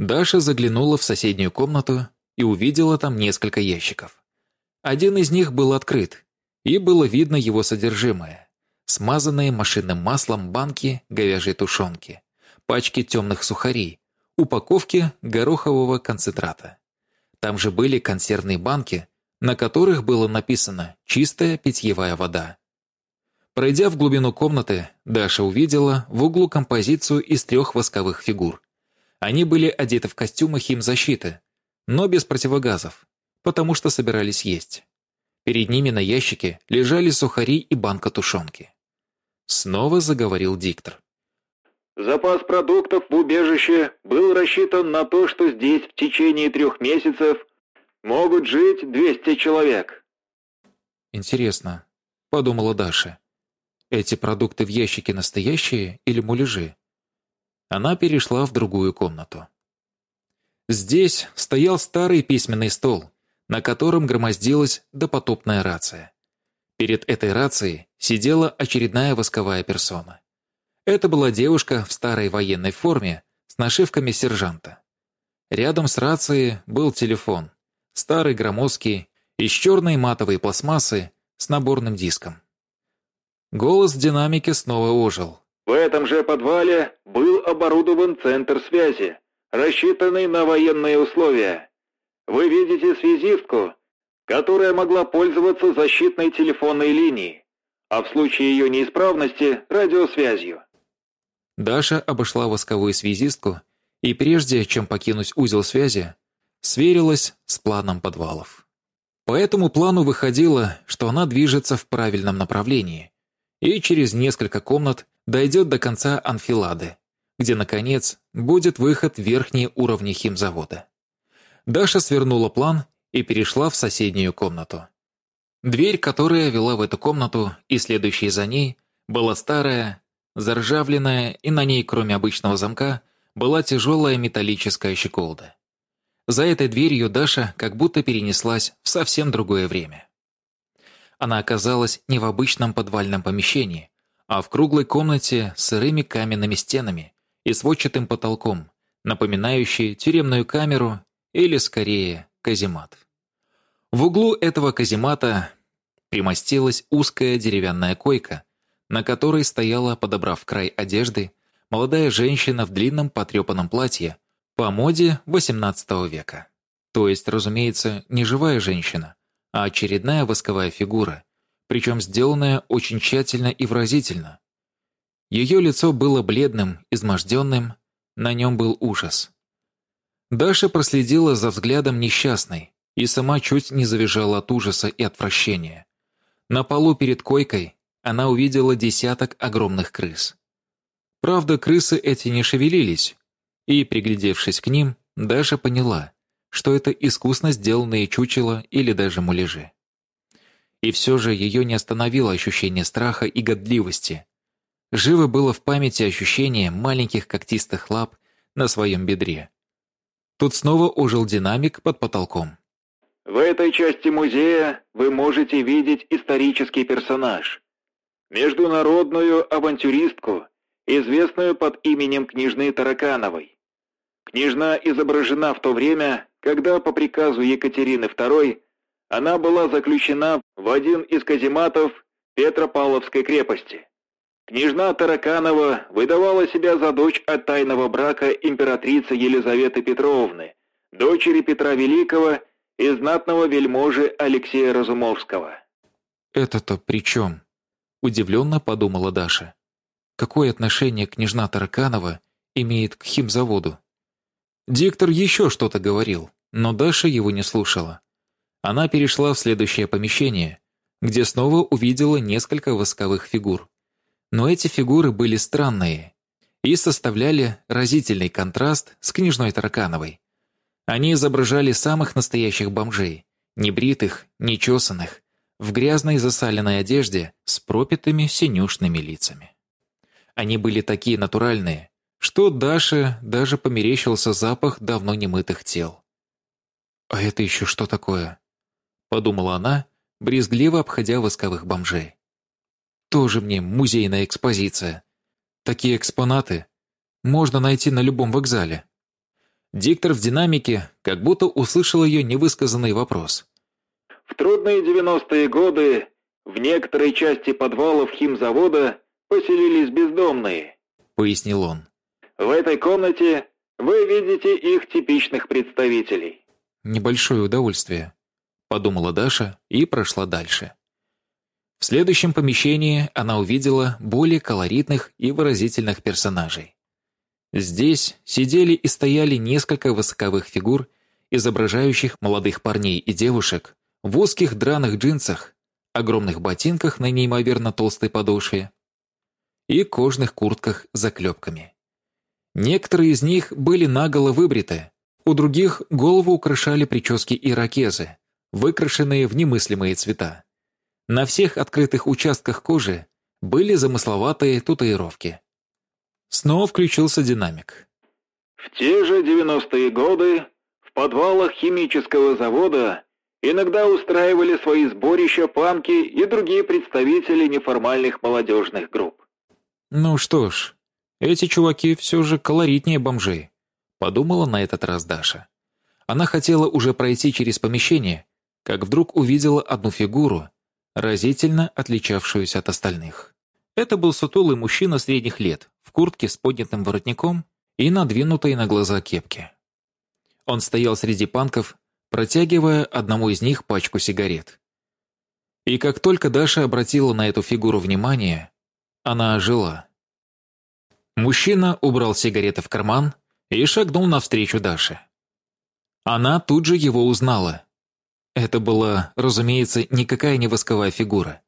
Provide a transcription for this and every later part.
Даша заглянула в соседнюю комнату и увидела там несколько ящиков. Один из них был открыт, и было видно его содержимое. Смазанные машинным маслом банки говяжьей тушенки, пачки темных сухарей, упаковки горохового концентрата. Там же были консервные банки, на которых было написано «чистая питьевая вода». Пройдя в глубину комнаты, Даша увидела в углу композицию из трех восковых фигур. Они были одеты в костюмы химзащиты, но без противогазов, потому что собирались есть. Перед ними на ящике лежали сухари и банка тушенки. Снова заговорил диктор. Запас продуктов в убежище был рассчитан на то, что здесь в течение трех месяцев могут жить 200 человек. Интересно, подумала Даша. Эти продукты в ящике настоящие или муляжи? Она перешла в другую комнату. Здесь стоял старый письменный стол, на котором громоздилась допотопная рация. Перед этой рацией сидела очередная восковая персона. Это была девушка в старой военной форме с нашивками сержанта. Рядом с рацией был телефон, старый громоздкий, из черной матовой пластмассы с наборным диском. Голос в динамике снова ожил. В этом же подвале был оборудован центр связи, рассчитанный на военные условия. Вы видите связистку, которая могла пользоваться защитной телефонной линией, а в случае ее неисправности – радиосвязью. Даша обошла восковую связистку и прежде, чем покинуть узел связи, сверилась с планом подвалов. По этому плану выходило, что она движется в правильном направлении и через несколько комнат дойдет до конца анфилады, где, наконец, будет выход в верхние уровни химзавода. Даша свернула план и перешла в соседнюю комнату. Дверь, которая вела в эту комнату и следующая за ней, была старая, заржавленная, и на ней, кроме обычного замка, была тяжелая металлическая щеколда. За этой дверью Даша как будто перенеслась в совсем другое время. Она оказалась не в обычном подвальном помещении, а в круглой комнате с сырыми каменными стенами и сводчатым потолком, напоминающей тюремную камеру или, скорее, каземат. В углу этого каземата примостилась узкая деревянная койка, на которой стояла, подобрав край одежды, молодая женщина в длинном потрепанном платье по моде XVIII века. То есть, разумеется, не живая женщина, а очередная восковая фигура, причем сделанная очень тщательно и выразительно. Ее лицо было бледным, изможденным, на нем был ужас. Даша проследила за взглядом несчастной и сама чуть не завизжала от ужаса и отвращения. На полу перед койкой она увидела десяток огромных крыс. Правда, крысы эти не шевелились, и, приглядевшись к ним, Даша поняла, что это искусно сделанные чучела или даже муляжи. И все же ее не остановило ощущение страха и годливости. Живо было в памяти ощущение маленьких когтистых лап на своем бедре. Тут снова ожил динамик под потолком. В этой части музея вы можете видеть исторический персонаж. Международную авантюристку, известную под именем княжны Таракановой. Княжна изображена в то время, когда по приказу Екатерины II она была заключена в один из казематов Петропавловской крепости. Княжна Тараканова выдавала себя за дочь от тайного брака императрицы Елизаветы Петровны, дочери Петра Великого и знатного вельможи Алексея Разумовского. «Это-то при чем?» – удивленно подумала Даша. «Какое отношение княжна Тараканова имеет к химзаводу?» Диктор еще что-то говорил, но Даша его не слушала. Она перешла в следующее помещение, где снова увидела несколько восковых фигур. Но эти фигуры были странные и составляли разительный контраст с княжной Таракановой. Они изображали самых настоящих бомжей, небритых, нечесанных, в грязной засаленной одежде с пропитыми синюшными лицами. Они были такие натуральные, что Даше даже померещился запах давно немытых тел. «А это еще что такое?» Подумала она, брезгливо обходя восковых бомжей. Тоже мне музейная экспозиция. Такие экспонаты можно найти на любом вокзале. Диктор в динамике как будто услышал ее невысказанный вопрос. В трудные 90-е годы в некоторой части подвалов химзавода поселились бездомные, пояснил он. В этой комнате вы видите их типичных представителей. Небольшое удовольствие, подумала Даша и прошла дальше. В следующем помещении она увидела более колоритных и выразительных персонажей. Здесь сидели и стояли несколько высоковых фигур, изображающих молодых парней и девушек в узких драных джинсах, огромных ботинках на неимоверно толстой подошве и кожных куртках с заклепками. Некоторые из них были наголо выбриты, у других голову украшали прически иракезы, выкрашенные в немыслимые цвета. На всех открытых участках кожи были замысловатые татуировки. Снова включился динамик. В те же 90-е годы в подвалах химического завода иногда устраивали свои сборища панки и другие представители неформальных молодежных групп. Ну что ж, эти чуваки все же колоритнее бомжей, подумала на этот раз Даша. Она хотела уже пройти через помещение, как вдруг увидела одну фигуру, разительно отличавшуюся от остальных. Это был сутулый мужчина средних лет, в куртке с поднятым воротником и надвинутой на глаза кепке. Он стоял среди панков, протягивая одному из них пачку сигарет. И как только Даша обратила на эту фигуру внимание, она ожила. Мужчина убрал сигареты в карман и шагнул навстречу Даше. Она тут же его узнала. Это была, разумеется, никакая не восковая фигура.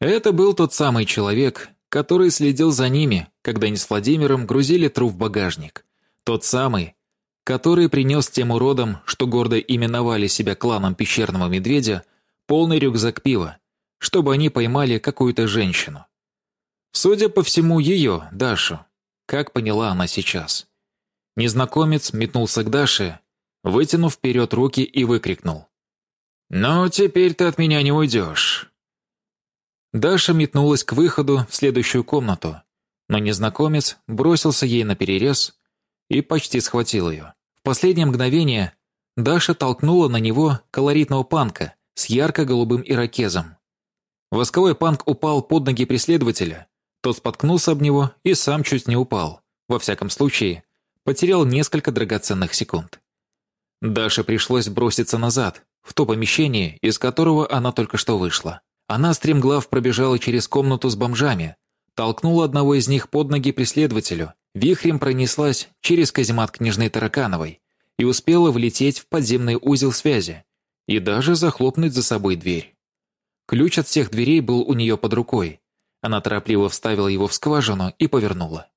Это был тот самый человек, который следил за ними, когда они с Владимиром грузили труп в багажник. Тот самый, который принес тем уродам, что гордо именовали себя кланом пещерного медведя, полный рюкзак пива, чтобы они поймали какую-то женщину. Судя по всему, ее, Дашу, как поняла она сейчас. Незнакомец метнулся к Даше, вытянув вперед руки и выкрикнул. «Ну, теперь ты от меня не уйдешь». Даша метнулась к выходу в следующую комнату, но незнакомец бросился ей на перерез и почти схватил ее. В последнее мгновение Даша толкнула на него колоритного панка с ярко-голубым ирокезом. Восковой панк упал под ноги преследователя, тот споткнулся об него и сам чуть не упал. Во всяком случае, потерял несколько драгоценных секунд. Даше пришлось броситься назад, в то помещение, из которого она только что вышла. Она стремглав пробежала через комнату с бомжами, толкнула одного из них под ноги преследователю, вихрем пронеслась через каземат княжны Таракановой и успела влететь в подземный узел связи и даже захлопнуть за собой дверь. Ключ от всех дверей был у нее под рукой. Она торопливо вставила его в скважину и повернула.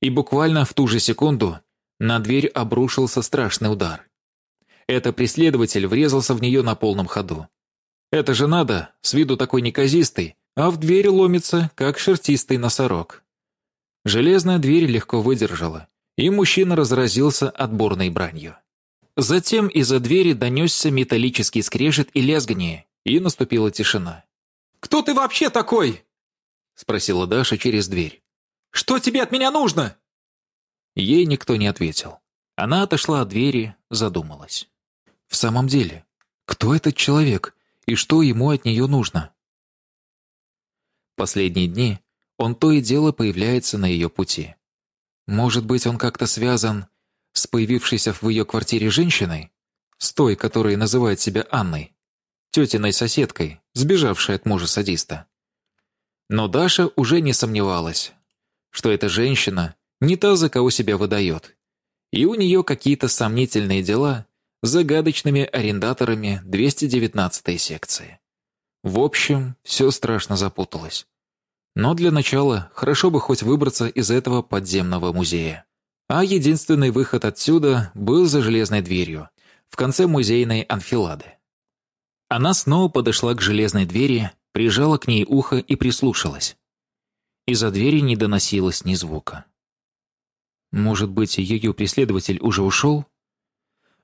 И буквально в ту же секунду на дверь обрушился страшный удар. Это преследователь врезался в нее на полном ходу. Это же надо, с виду такой неказистый, а в дверь ломится, как шерстистый носорог. Железная дверь легко выдержала, и мужчина разразился отборной бранью. Затем из-за двери донесся металлический скрежет и лязгание, и наступила тишина. «Кто ты вообще такой?» — спросила Даша через дверь. «Что тебе от меня нужно?» Ей никто не ответил. Она отошла от двери, задумалась. В самом деле, кто этот человек, и что ему от нее нужно. Последние дни он то и дело появляется на ее пути. Может быть, он как-то связан с появившейся в ее квартире женщиной, с той, которая называет себя Анной, тетиной соседкой, сбежавшей от мужа-садиста. Но Даша уже не сомневалась, что эта женщина не та, за кого себя выдает, и у нее какие-то сомнительные дела загадочными арендаторами 219 секции. В общем, все страшно запуталось. Но для начала хорошо бы хоть выбраться из этого подземного музея. А единственный выход отсюда был за железной дверью, в конце музейной анфилады. Она снова подошла к железной двери, прижала к ней ухо и прислушалась. Из-за двери не доносилось ни звука. Может быть, ее преследователь уже ушел?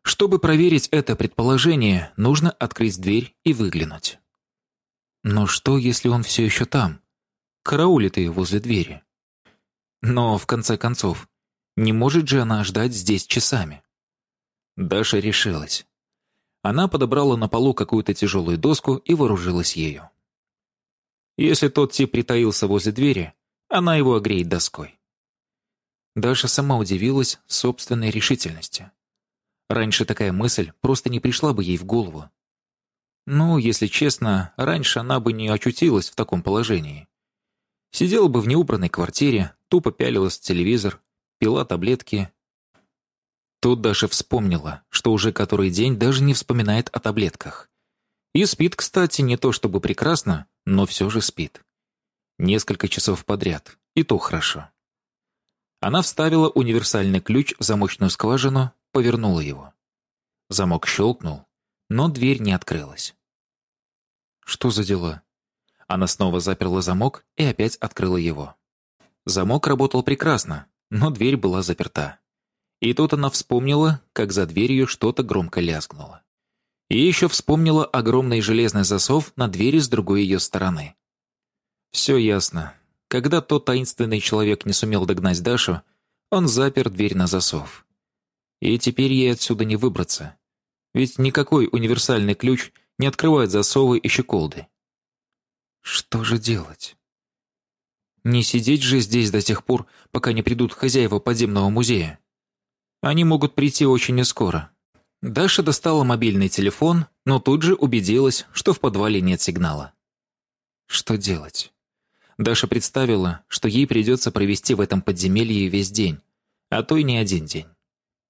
Чтобы проверить это предположение, нужно открыть дверь и выглянуть. Но что, если он все еще там? Караулит ее возле двери. Но, в конце концов, не может же она ждать здесь часами. Даша решилась. Она подобрала на полу какую-то тяжелую доску и вооружилась ею. Если тот тип притаился возле двери, она его огреет доской. Даша сама удивилась собственной решительности. Раньше такая мысль просто не пришла бы ей в голову. Ну, если честно, раньше она бы не очутилась в таком положении. Сидела бы в неубранной квартире, тупо пялилась в телевизор, пила таблетки. Тут Даша вспомнила, что уже который день даже не вспоминает о таблетках. И спит, кстати, не то чтобы прекрасно, но все же спит. Несколько часов подряд, и то хорошо. Она вставила универсальный ключ в замочную скважину, повернула его. Замок щелкнул, но дверь не открылась. Что за дела? Она снова заперла замок и опять открыла его. Замок работал прекрасно, но дверь была заперта. И тут она вспомнила, как за дверью что-то громко лязгнуло. И еще вспомнила огромный железный засов на двери с другой ее стороны. Все ясно. Когда тот таинственный человек не сумел догнать Дашу, он запер дверь на засов. И теперь ей отсюда не выбраться. Ведь никакой универсальный ключ не открывает засовы и щеколды. Что же делать? Не сидеть же здесь до тех пор, пока не придут хозяева подземного музея. Они могут прийти очень нескоро. Даша достала мобильный телефон, но тут же убедилась, что в подвале нет сигнала. Что делать? Даша представила, что ей придется провести в этом подземелье весь день, а то и не один день.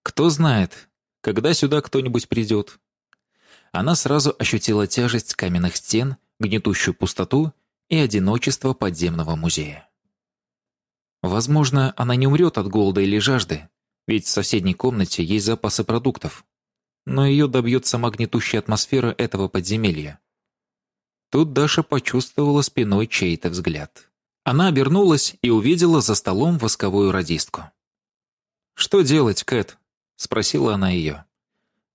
Кто знает, когда сюда кто-нибудь придет. Она сразу ощутила тяжесть каменных стен, гнетущую пустоту и одиночество подземного музея. Возможно, она не умрет от голода или жажды, ведь в соседней комнате есть запасы продуктов. Но ее добьет сама гнетущая атмосфера этого подземелья. Тут Даша почувствовала спиной чей-то взгляд. Она обернулась и увидела за столом восковую радистку. «Что делать, Кэт?» — спросила она ее.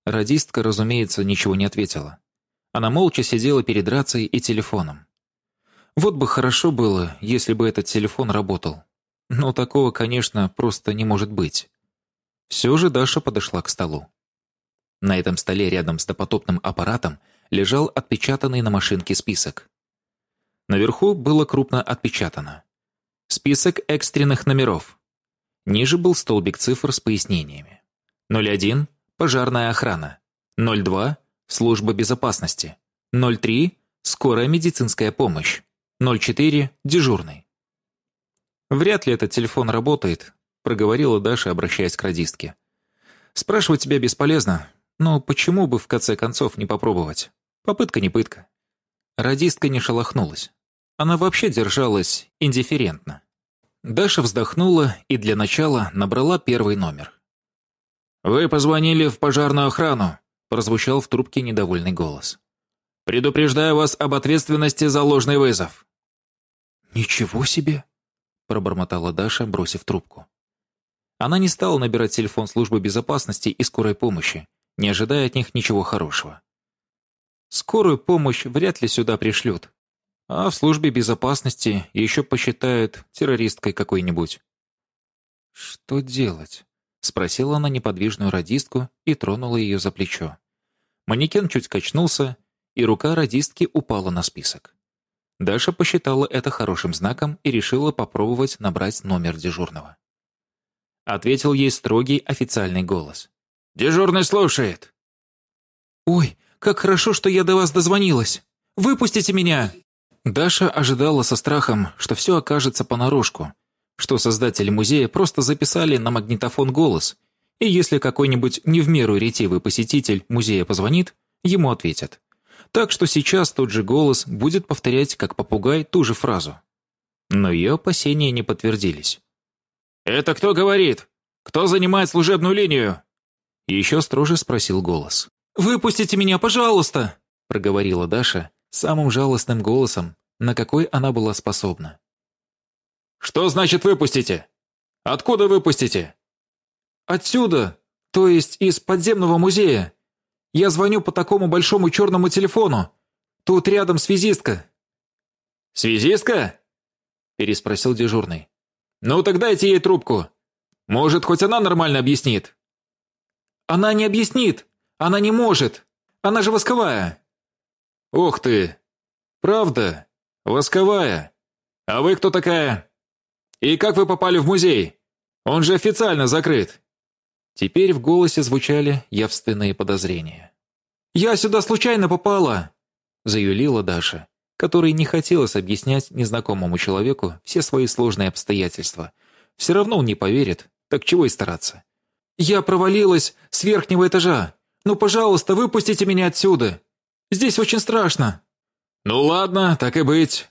Радистка, разумеется, ничего не ответила. Она молча сидела перед рацией и телефоном. Вот бы хорошо было, если бы этот телефон работал. Но такого, конечно, просто не может быть. Все же Даша подошла к столу. На этом столе рядом с допотопным аппаратом лежал отпечатанный на машинке список. Наверху было крупно отпечатано. Список экстренных номеров. Ниже был столбик цифр с пояснениями. 01 – пожарная охрана. 02 – служба безопасности. 03 – скорая медицинская помощь. 04 – дежурный. «Вряд ли этот телефон работает», – проговорила Даша, обращаясь к радистке. «Спрашивать тебя бесполезно, но почему бы в конце концов не попробовать?» Попытка не пытка. Радистка не шелохнулась. Она вообще держалась индифферентно. Даша вздохнула и для начала набрала первый номер. «Вы позвонили в пожарную охрану», – прозвучал в трубке недовольный голос. «Предупреждаю вас об ответственности за ложный вызов». «Ничего себе!» – пробормотала Даша, бросив трубку. Она не стала набирать телефон службы безопасности и скорой помощи, не ожидая от них ничего хорошего. Скорую помощь вряд ли сюда пришлют. А в службе безопасности еще посчитают террористкой какой-нибудь. «Что делать?» — спросила она неподвижную радистку и тронула ее за плечо. Манекен чуть качнулся, и рука радистки упала на список. Даша посчитала это хорошим знаком и решила попробовать набрать номер дежурного. Ответил ей строгий официальный голос. «Дежурный слушает!» «Ой, как хорошо, что я до вас дозвонилась! Выпустите меня!» Даша ожидала со страхом, что все окажется понарошку, что создатели музея просто записали на магнитофон голос, и если какой-нибудь не в меру ретивый посетитель музея позвонит, ему ответят. Так что сейчас тот же голос будет повторять, как попугай, ту же фразу. Но ее опасения не подтвердились. «Это кто говорит? Кто занимает служебную линию?» Еще строже спросил голос. «Выпустите меня, пожалуйста!» — проговорила Даша самым жалостным голосом, на какой она была способна. «Что значит выпустите? Откуда выпустите?» «Отсюда, то есть из подземного музея. Я звоню по такому большому черному телефону. Тут рядом связистка». «Связистка?» — переспросил дежурный. «Ну, тогда дайте ей трубку. Может, хоть она нормально объяснит». Она не объяснит! Она не может! Она же восковая!» «Ух ты! Правда? Восковая? А вы кто такая? И как вы попали в музей? Он же официально закрыт!» Теперь в голосе звучали явственные подозрения. «Я сюда случайно попала!» Заюлила Даша, которой не хотелось объяснять незнакомому человеку все свои сложные обстоятельства. Все равно он не поверит, так чего и стараться. «Я провалилась с верхнего этажа. Ну, пожалуйста, выпустите меня отсюда. Здесь очень страшно». «Ну ладно, так и быть.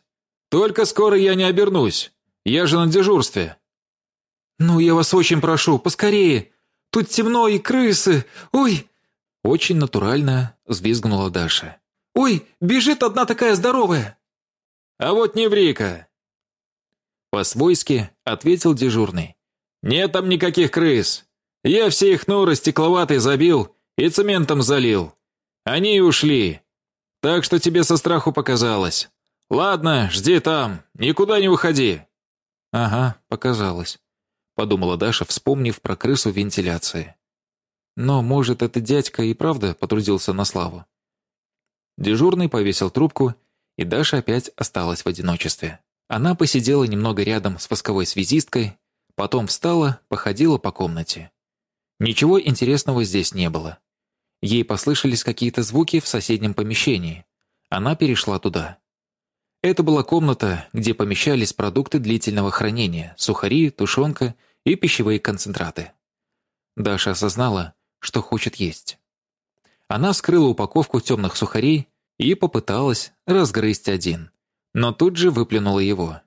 Только скоро я не обернусь. Я же на дежурстве». «Ну, я вас очень прошу, поскорее. Тут темно и крысы. Ой!» Очень натурально взвизгнула Даша. «Ой, бежит одна такая здоровая!» «А вот не врика!» По-свойски ответил дежурный. «Нет там никаких крыс. Я все их норы стекловатой забил и цементом залил. Они и ушли. Так что тебе со страху показалось. Ладно, жди там, никуда не уходи». «Ага, показалось», — подумала Даша, вспомнив про крысу вентиляции. «Но, может, этот дядька и правда потрудился на славу?» Дежурный повесил трубку, и Даша опять осталась в одиночестве. Она посидела немного рядом с восковой связисткой, потом встала, походила по комнате. Ничего интересного здесь не было. Ей послышались какие-то звуки в соседнем помещении. Она перешла туда. Это была комната, где помещались продукты длительного хранения, сухари, тушенка и пищевые концентраты. Даша осознала, что хочет есть. Она вскрыла упаковку темных сухарей и попыталась разгрызть один, но тут же выплюнула его.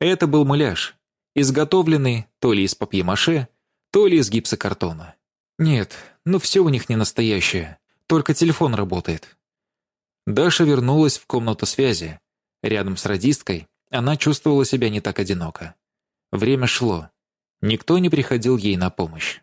Это был муляж, изготовленный то ли из папье-маше, то ли из гипсокартона. Нет, ну все у них не настоящее, только телефон работает. Даша вернулась в комнату связи. Рядом с радисткой она чувствовала себя не так одиноко. Время шло. Никто не приходил ей на помощь.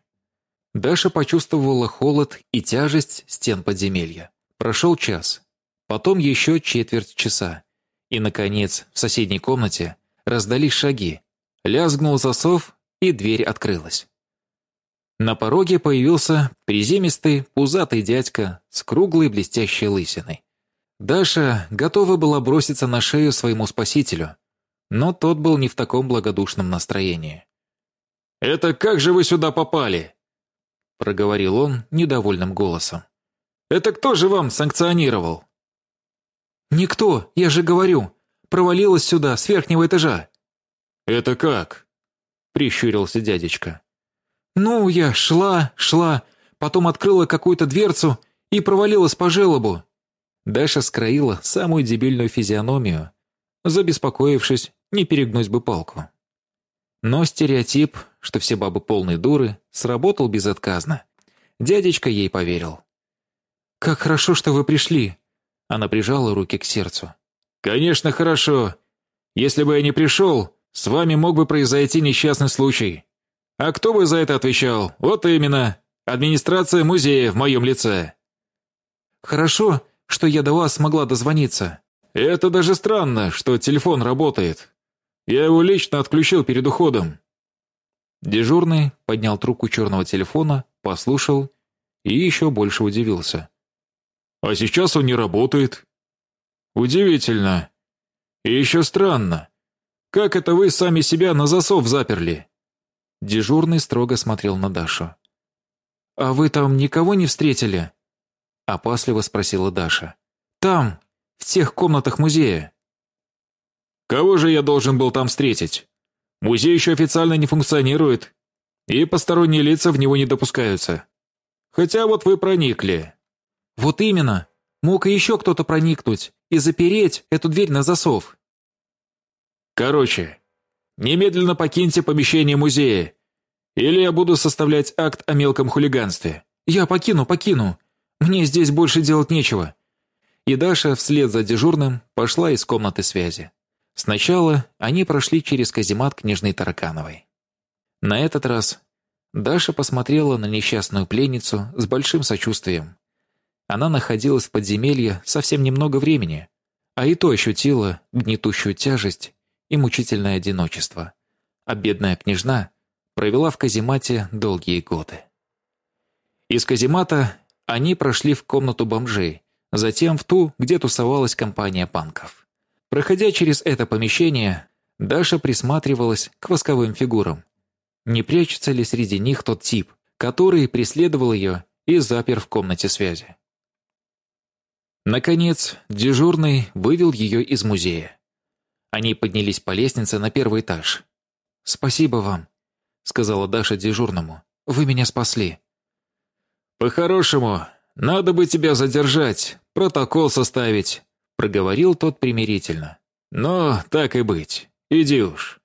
Даша почувствовала холод и тяжесть стен подземелья. Прошел час, потом еще четверть часа. И, наконец, в соседней комнате раздались шаги. Лязгнул засов, и дверь открылась. На пороге появился приземистый, пузатый дядька с круглой блестящей лысиной. Даша готова была броситься на шею своему спасителю, но тот был не в таком благодушном настроении. «Это как же вы сюда попали?» — проговорил он недовольным голосом. «Это кто же вам санкционировал?» «Никто, я же говорю. Провалилась сюда, с верхнего этажа». «Это как?» — прищурился дядечка. «Ну, я шла, шла, потом открыла какую-то дверцу и провалилась по желобу». Даша скроила самую дебильную физиономию, забеспокоившись, не перегнуть бы палку. Но стереотип, что все бабы полные дуры, сработал безотказно. Дядечка ей поверил. «Как хорошо, что вы пришли!» Она прижала руки к сердцу. «Конечно, хорошо. Если бы я не пришел, с вами мог бы произойти несчастный случай. А кто бы за это отвечал? Вот именно. Администрация музея в моем лице». «Хорошо, что я до вас смогла дозвониться». «Это даже странно, что телефон работает. Я его лично отключил перед уходом». Дежурный поднял трубку черного телефона, послушал и еще больше удивился. «А сейчас он не работает». «Удивительно. И еще странно. Как это вы сами себя на засов заперли?» Дежурный строго смотрел на Дашу. «А вы там никого не встретили?» Опасливо спросила Даша. «Там, в тех комнатах музея». «Кого же я должен был там встретить? Музей еще официально не функционирует, и посторонние лица в него не допускаются. Хотя вот вы проникли». «Вот именно. Мог и еще кто-то проникнуть и запереть эту дверь на засов». «Короче, немедленно покиньте помещение музея, или я буду составлять акт о мелком хулиганстве». «Я покину, покину. Мне здесь больше делать нечего». И Даша вслед за дежурным пошла из комнаты связи. Сначала они прошли через каземат княжны Таракановой. На этот раз Даша посмотрела на несчастную пленницу с большим сочувствием. Она находилась в подземелье совсем немного времени, а и то ощутила гнетущую тяжесть и мучительное одиночество. А бедная княжна провела в каземате долгие годы. Из каземата они прошли в комнату бомжей, затем в ту, где тусовалась компания панков. Проходя через это помещение, Даша присматривалась к восковым фигурам. Не прячется ли среди них тот тип, который преследовал ее и запер в комнате связи? Наконец, дежурный вывел ее из музея. Они поднялись по лестнице на первый этаж. «Спасибо вам», — сказала Даша дежурному. «Вы меня спасли». «По-хорошему, надо бы тебя задержать, протокол составить», — проговорил тот примирительно. «Но так и быть. Иди уж».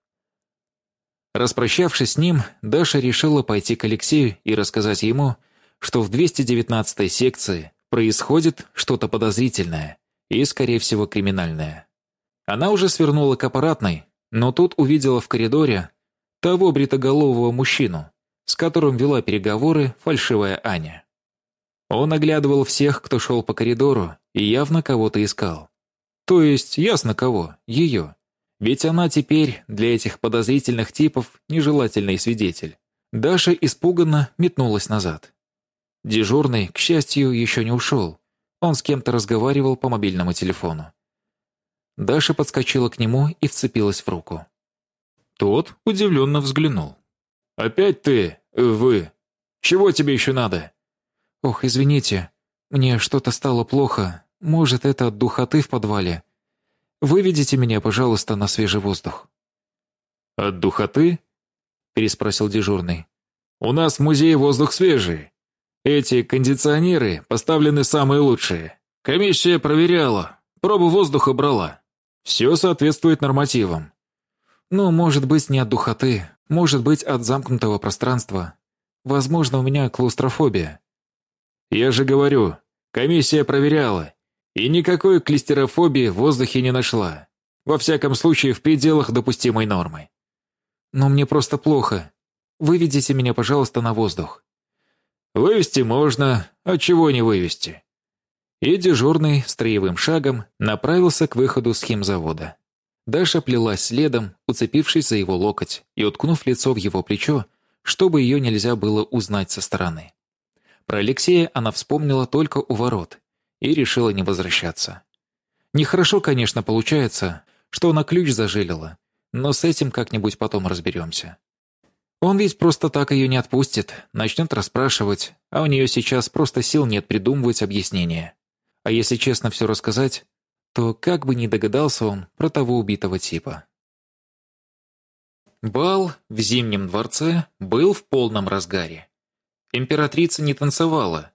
Распрощавшись с ним, Даша решила пойти к Алексею и рассказать ему, что в 219-й секции происходит что-то подозрительное и, скорее всего, криминальное. Она уже свернула к аппаратной, но тут увидела в коридоре того бритоголового мужчину, с которым вела переговоры фальшивая Аня. Он оглядывал всех, кто шел по коридору, и явно кого-то искал. То есть, ясно кого, ее. Ведь она теперь для этих подозрительных типов нежелательный свидетель. Даша испуганно метнулась назад. Дежурный, к счастью, еще не ушел. Он с кем-то разговаривал по мобильному телефону. Даша подскочила к нему и вцепилась в руку. Тот удивленно взглянул. «Опять ты? Вы? Чего тебе еще надо?» «Ох, извините, мне что-то стало плохо. Может, это от духоты в подвале. Выведите меня, пожалуйста, на свежий воздух». «От духоты?» – переспросил дежурный. «У нас в музее воздух свежий. Эти кондиционеры поставлены самые лучшие. Комиссия проверяла, пробу воздуха брала. Все соответствует нормативам. Ну, может быть, не от духоты, может быть, от замкнутого пространства. Возможно, у меня клаустрофобия. Я же говорю, комиссия проверяла, и никакой клистерофобии в воздухе не нашла. Во всяком случае, в пределах допустимой нормы. Но мне просто плохо. Выведите меня, пожалуйста, на воздух. Вывести можно, а чего не вывести? и дежурный строевым шагом направился к выходу с химзавода. Даша плелась следом, уцепившись за его локоть и уткнув лицо в его плечо, чтобы ее нельзя было узнать со стороны. Про Алексея она вспомнила только у ворот и решила не возвращаться. Нехорошо, конечно, получается, что она ключ зажилила, но с этим как-нибудь потом разберемся. Он ведь просто так ее не отпустит, начнет расспрашивать, а у нее сейчас просто сил нет придумывать объяснения. А если честно все рассказать, то как бы не догадался он про того убитого типа. Бал в Зимнем дворце был в полном разгаре. Императрица не танцевала.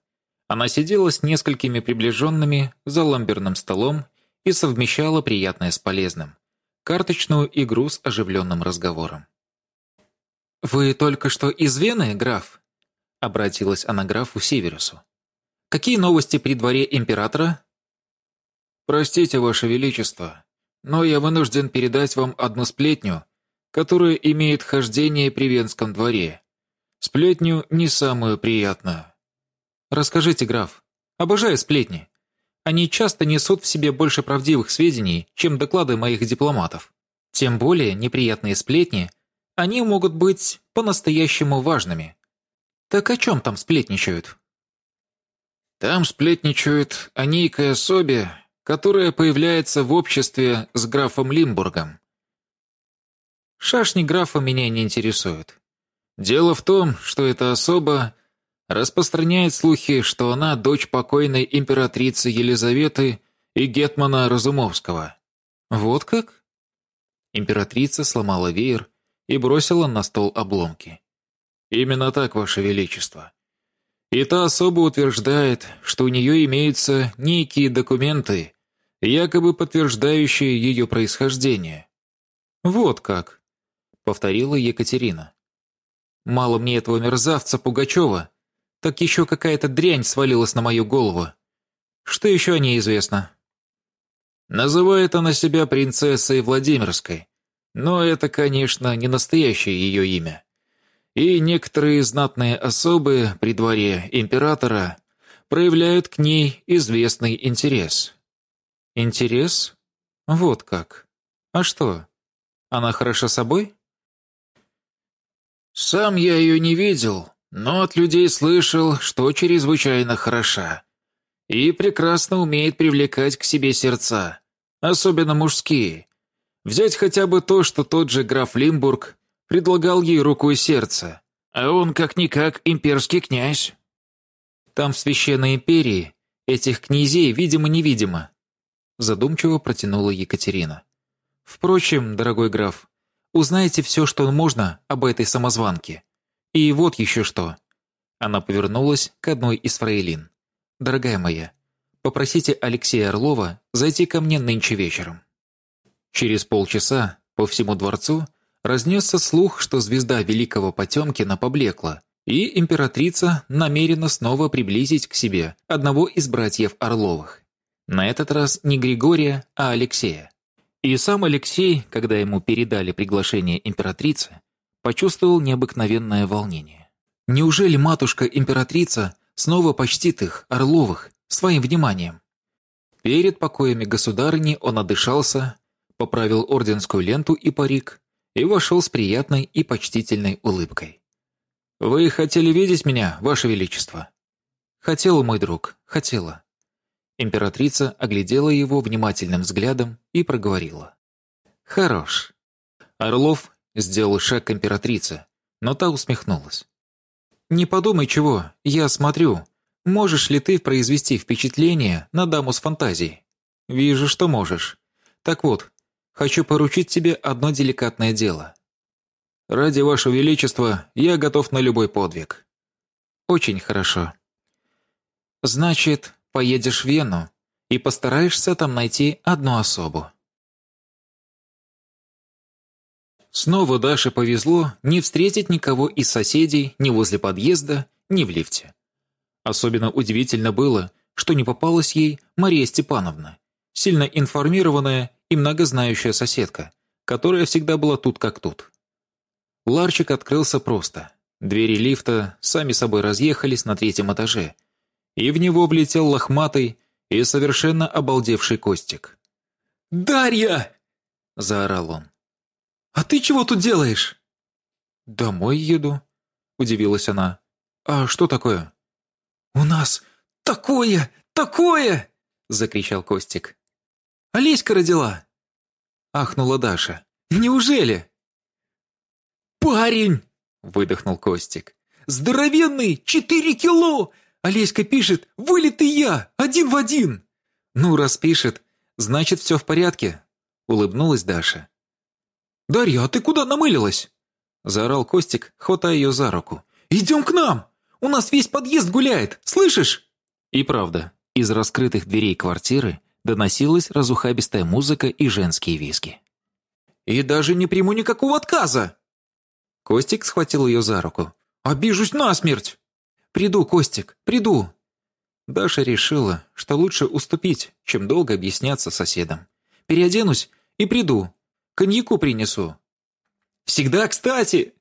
Она сидела с несколькими приближенными за ламберным столом и совмещала приятное с полезным. Карточную игру с оживленным разговором. «Вы только что из Вены, граф?» Обратилась она графу Северусу. Какие новости при дворе императора?» «Простите, Ваше Величество, но я вынужден передать вам одну сплетню, которая имеет хождение при Венском дворе. Сплетню не самую приятную». «Расскажите, граф. Обожаю сплетни. Они часто несут в себе больше правдивых сведений, чем доклады моих дипломатов. Тем более неприятные сплетни, они могут быть по-настоящему важными. Так о чем там сплетничают?» Там сплетничают о некой особе, которая появляется в обществе с графом Лимбургом. Шашни графа меня не интересуют. Дело в том, что эта особа распространяет слухи, что она дочь покойной императрицы Елизаветы и гетмана Разумовского. Вот как? Императрица сломала веер и бросила на стол обломки. Именно так, Ваше Величество. И та особо утверждает, что у нее имеются некие документы, якобы подтверждающие ее происхождение. «Вот как», — повторила Екатерина. «Мало мне этого мерзавца Пугачева, так еще какая-то дрянь свалилась на мою голову. Что еще о ней известно?» Называет она себя принцессой Владимирской, но это, конечно, не настоящее ее имя и некоторые знатные особы при дворе императора проявляют к ней известный интерес. Интерес? Вот как. А что? Она хороша собой? Сам я ее не видел, но от людей слышал, что чрезвычайно хороша и прекрасно умеет привлекать к себе сердца, особенно мужские. Взять хотя бы то, что тот же граф Лимбург предлагал ей руку и сердце, а он как-никак имперский князь. Там в Священной Империи этих князей видимо-невидимо, задумчиво протянула Екатерина. Впрочем, дорогой граф, узнайте все, что можно об этой самозванке. И вот еще что. Она повернулась к одной из фрейлин. «Дорогая моя, попросите Алексея Орлова зайти ко мне нынче вечером». Через полчаса по всему дворцу разнесся слух, что звезда великого Потемкина поблекла, и императрица намерена снова приблизить к себе одного из братьев Орловых. На этот раз не Григория, а Алексея. И сам Алексей, когда ему передали приглашение императрицы, почувствовал необыкновенное волнение. Неужели матушка-императрица снова почтит их, Орловых, своим вниманием? Перед покоями государыни он отдышался, поправил орденскую ленту и парик и вошел с приятной и почтительной улыбкой. «Вы хотели видеть меня, Ваше Величество?» «Хотела, мой друг, хотела». Императрица оглядела его внимательным взглядом и проговорила. «Хорош». Орлов сделал шаг к императрице, но та усмехнулась. «Не подумай чего, я смотрю. Можешь ли ты произвести впечатление на даму с фантазией? Вижу, что можешь. Так вот, хочу поручить тебе одно деликатное дело. Ради вашего величества я готов на любой подвиг». «Очень хорошо. Значит, поедешь в Вену и постараешься там найти одну особу». Снова Даше повезло не встретить никого из соседей ни возле подъезда, ни в лифте. Особенно удивительно было, что не попалась ей Мария Степановна, сильно информированная и многознающая соседка, которая всегда была тут как тут. Ларчик открылся просто. Двери лифта сами собой разъехались на третьем этаже, и в него влетел лохматый и совершенно обалдевший Костик. «Дарья!» – заорал он. «А ты чего тут делаешь?» «Домой еду», – удивилась она. «А что такое?» «У нас такое, такое!» – закричал Костик. «Олеська родила!» – ахнула Даша. «Неужели?» «Парень!» – выдохнул Костик. «Здоровенный! Четыре кило! Олеська пишет, вылитый я, один в один!» «Ну, раз пишет, значит, все в порядке», – улыбнулась Даша. «Дарья, а ты куда намылилась?» Заорал Костик, хватая ее за руку. «Идем к нам! У нас весь подъезд гуляет, слышишь?» И правда, из раскрытых дверей квартиры доносилась разухабистая музыка и женские визги. «И даже не приму никакого отказа!» Костик схватил ее за руку. «Обижусь насмерть!» «Приду, Костик, приду!» Даша решила, что лучше уступить, чем долго объясняться соседам. «Переоденусь и приду. Коньяку принесу». «Всегда кстати!»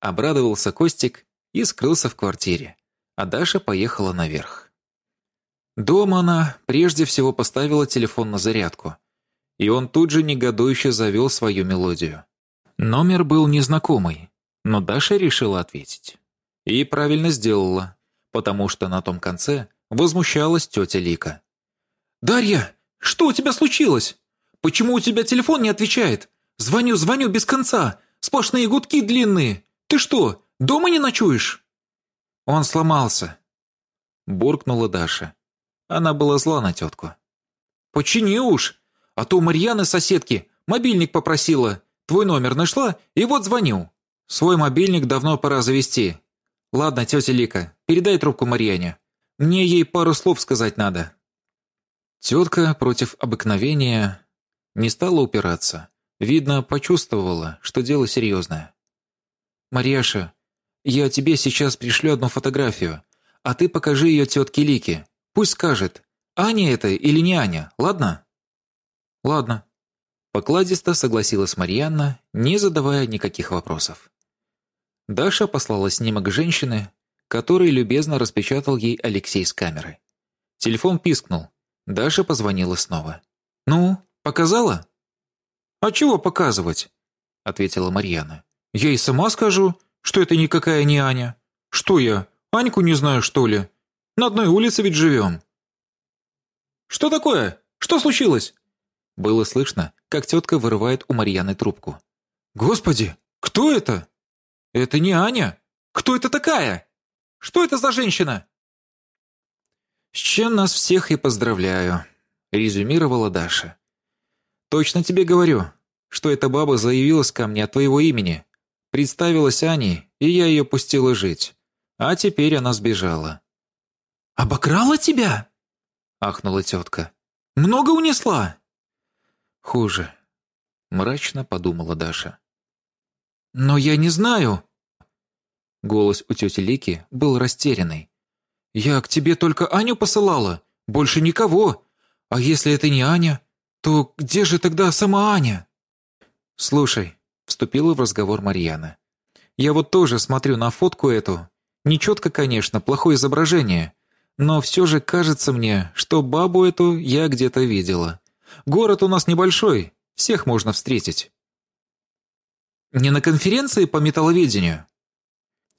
Обрадовался Костик и скрылся в квартире, а Даша поехала наверх. Дома она прежде всего поставила телефон на зарядку, и он тут же негодующе завел свою мелодию. Номер был незнакомый, но Даша решила ответить. И правильно сделала, потому что на том конце возмущалась тетя Лика. «Дарья, что у тебя случилось? Почему у тебя телефон не отвечает? Звоню, звоню без конца. Сплошные гудки длинные. Ты что, дома не ночуешь?» «Он сломался», – буркнула Даша. Она была зла на тетку. «Почини уж, а то у Марьяны соседки мобильник попросила. Твой номер нашла, и вот звоню». «Свой мобильник давно пора завести. Ладно, тетя Лика, передай трубку Марьяне. Мне ей пару слов сказать надо». Тетка против обыкновения не стала упираться. Видно, почувствовала, что дело серьезное. «Марьяша, я тебе сейчас пришлю одну фотографию, а ты покажи ее тетке Лике. Пусть скажет, Аня это или не Аня, ладно?» «Ладно». Покладисто согласилась Марьяна, не задавая никаких вопросов. Даша послала снимок женщины, который любезно распечатал ей Алексей с камеры. Телефон пискнул. Даша позвонила снова. «Ну, Показала?» «А чего показывать?» — ответила Марьяна. «Я и сама скажу, что это никакая не Аня. «Что я, Аньку не знаю, что ли? На одной улице ведь живем». «Что такое? Что случилось?» Было слышно, как тетка вырывает у Марьяны трубку. «Господи, кто это? Это не Аня. Кто это такая? Что это за женщина?» «С чем нас всех и поздравляю», — резюмировала Даша. «Точно тебе говорю, что эта баба заявилась ко мне от твоего имени. Представилась Аней, и я ее пустила жить. А теперь она сбежала». «Обокрала тебя?» — ахнула тетка. «Много унесла?» «Хуже», — мрачно подумала Даша. «Но я не знаю». Голос у тети Лики был растерянный. «Я к тебе только Аню посылала, больше никого. А если это не Аня, то где же тогда сама Аня?» «Слушай», — вступила в разговор Марьяна. «Я вот тоже смотрю на фотку эту. Нечетко, конечно, плохое изображение. Но все же кажется мне, что бабу эту я где-то видела. Город у нас небольшой, всех можно встретить». «Не на конференции по металловедению?»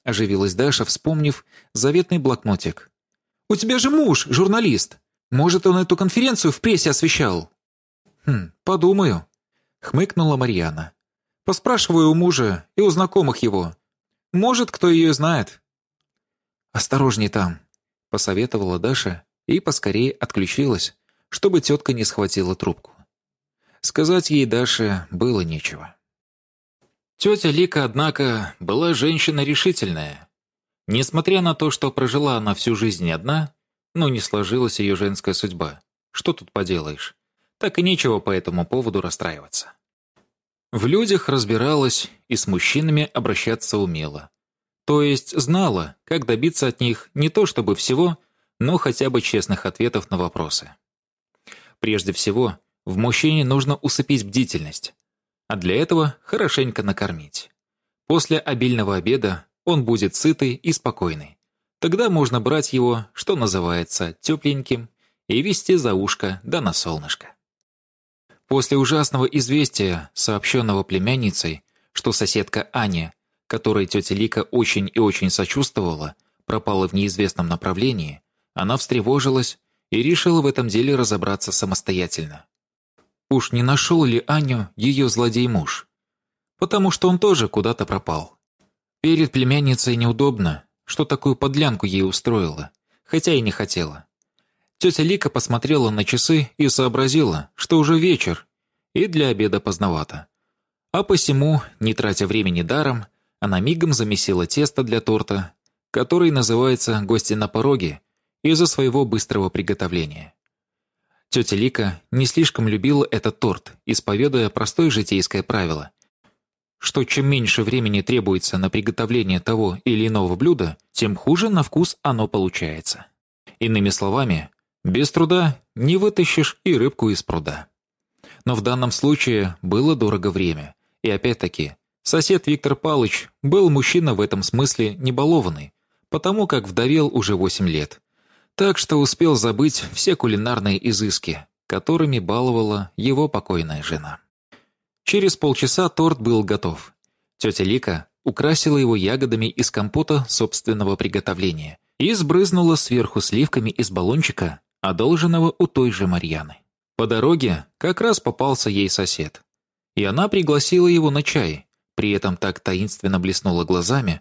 Оживилась Даша, вспомнив заветный блокнотик. «У тебя же муж, журналист. Может, он эту конференцию в прессе освещал?» «Хм, подумаю», — хмыкнула Марьяна. «Поспрашиваю у мужа и у знакомых его. Может, кто ее знает». «Осторожней там», — посоветовала Даша и поскорее отключилась, чтобы тетка не схватила трубку. Сказать ей Даше было нечего. Тетя Лика, однако, была женщина решительная. Несмотря на то, что прожила она всю жизнь одна, но не сложилась ее женская судьба. Что тут поделаешь? Так и нечего по этому поводу расстраиваться. В людях разбиралась и с мужчинами обращаться умела. То есть знала, как добиться от них не то чтобы всего, но хотя бы честных ответов на вопросы. Прежде всего, в мужчине нужно усыпить бдительность, а для этого хорошенько накормить. После обильного обеда он будет сытый и спокойный. Тогда можно брать его, что называется, тепленьким, и вести за ушко да на солнышко. После ужасного известия, сообщенного племянницей, что соседка Аня, которой тетя Лика очень и очень сочувствовала, пропала в неизвестном направлении, она встревожилась и решила в этом деле разобраться самостоятельно. Уж не нашел ли Аню ее злодей-муж? Потому что он тоже куда-то пропал. Перед племянницей неудобно, что такую подлянку ей устроила, хотя и не хотела. Тетя Лика посмотрела на часы и сообразила, что уже вечер, и для обеда поздновато. А посему, не тратя времени даром, она мигом замесила тесто для торта, который называется «Гости на пороге», из-за своего быстрого приготовления. Тетя Лика не слишком любила этот торт, исповедуя простое житейское правило, что чем меньше времени требуется на приготовление того или иного блюда, тем хуже на вкус оно получается. Иными словами, без труда не вытащишь и рыбку из пруда. Но в данном случае было дорого время. И опять-таки, сосед Виктор Палыч был мужчина в этом смысле небалованный, потому как вдовел уже 8 лет, так что успел забыть все кулинарные изыски, которыми баловала его покойная жена. Через полчаса торт был готов. Тетя Лика украсила его ягодами из компота собственного приготовления и сбрызнула сверху сливками из баллончика, одолженного у той же Марьяны. По дороге как раз попался ей сосед. И она пригласила его на чай, при этом так таинственно блеснула глазами,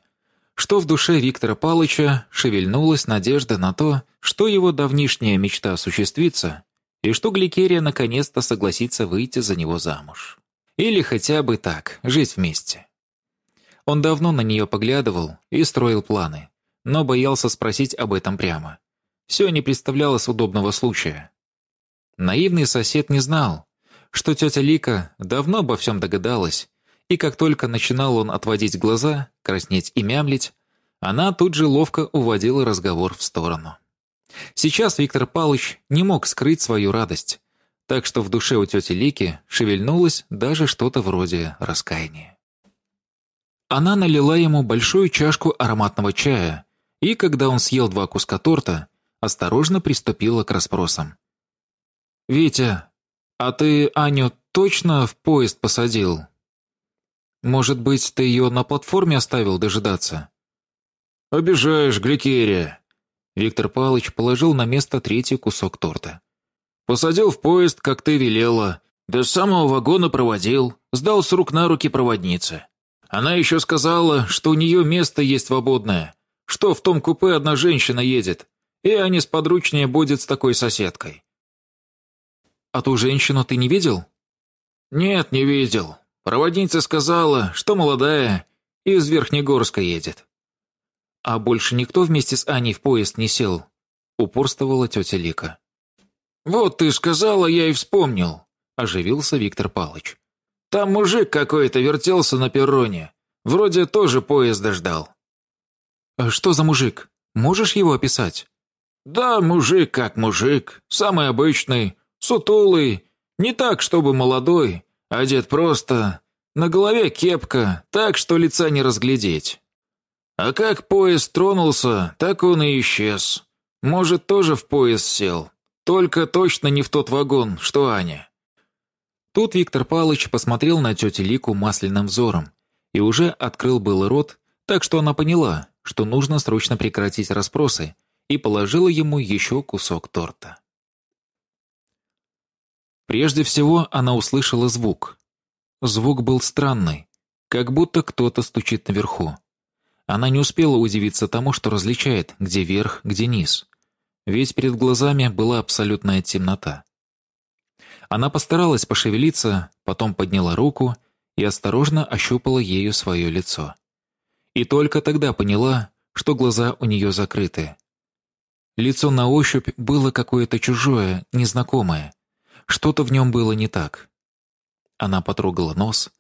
что в душе Виктора Палыча шевельнулась надежда на то, что его давнишняя мечта осуществится, и что Гликерия наконец-то согласится выйти за него замуж. Или хотя бы так, жить вместе. Он давно на нее поглядывал и строил планы, но боялся спросить об этом прямо. Все не представлялось удобного случая. Наивный сосед не знал, что тетя Лика давно обо всем догадалась и как только начинал он отводить глаза, краснеть и мямлить, она тут же ловко уводила разговор в сторону. Сейчас Виктор Палыч не мог скрыть свою радость, так что в душе у тети Лики шевельнулось даже что-то вроде раскаяния. Она налила ему большую чашку ароматного чая, и, когда он съел два куска торта, осторожно приступила к расспросам. «Витя, а ты Аню точно в поезд посадил?» Может быть, ты ее на платформе оставил дожидаться?» «Обижаешь, Гликерия!» Виктор Павлович положил на место третий кусок торта. «Посадил в поезд, как ты велела. До самого вагона проводил, сдал с рук на руки проводнице. Она еще сказала, что у нее место есть свободное, что в том купе одна женщина едет, и они сподручнее будет с такой соседкой». «А ту женщину ты не видел?» «Нет, не видел. Проводница сказала, что молодая, из Верхнегорска едет». «А больше никто вместе с Аней в поезд не сел?» — упорствовала тетя Лика. «Вот ты сказала, я и вспомнил», — оживился Виктор Палыч. «Там мужик какой-то вертелся на перроне. Вроде тоже поезда ждал». «А что за мужик? Можешь его описать?» «Да, мужик как мужик. Самый обычный, сутулый. Не так, чтобы молодой. Одет просто. На голове кепка, так что лица не разглядеть. А как поезд тронулся, так он и исчез. Может, тоже в поезд сел. Только точно не в тот вагон, что Аня. Тут Виктор Палыч посмотрел на тетю Лику масляным взором и уже открыл был рот, так что она поняла, что нужно срочно прекратить расспросы, и положила ему еще кусок торта. Прежде всего она услышала звук. Звук был странный, как будто кто-то стучит наверху. Она не успела удивиться тому, что различает, где верх, где низ. Ведь перед глазами была абсолютная темнота. Она постаралась пошевелиться, потом подняла руку и осторожно ощупала ею свое лицо. И только тогда поняла, что глаза у нее закрыты. Лицо на ощупь было какое-то чужое, незнакомое. Что-то в нем было не так. Она потрогала нос,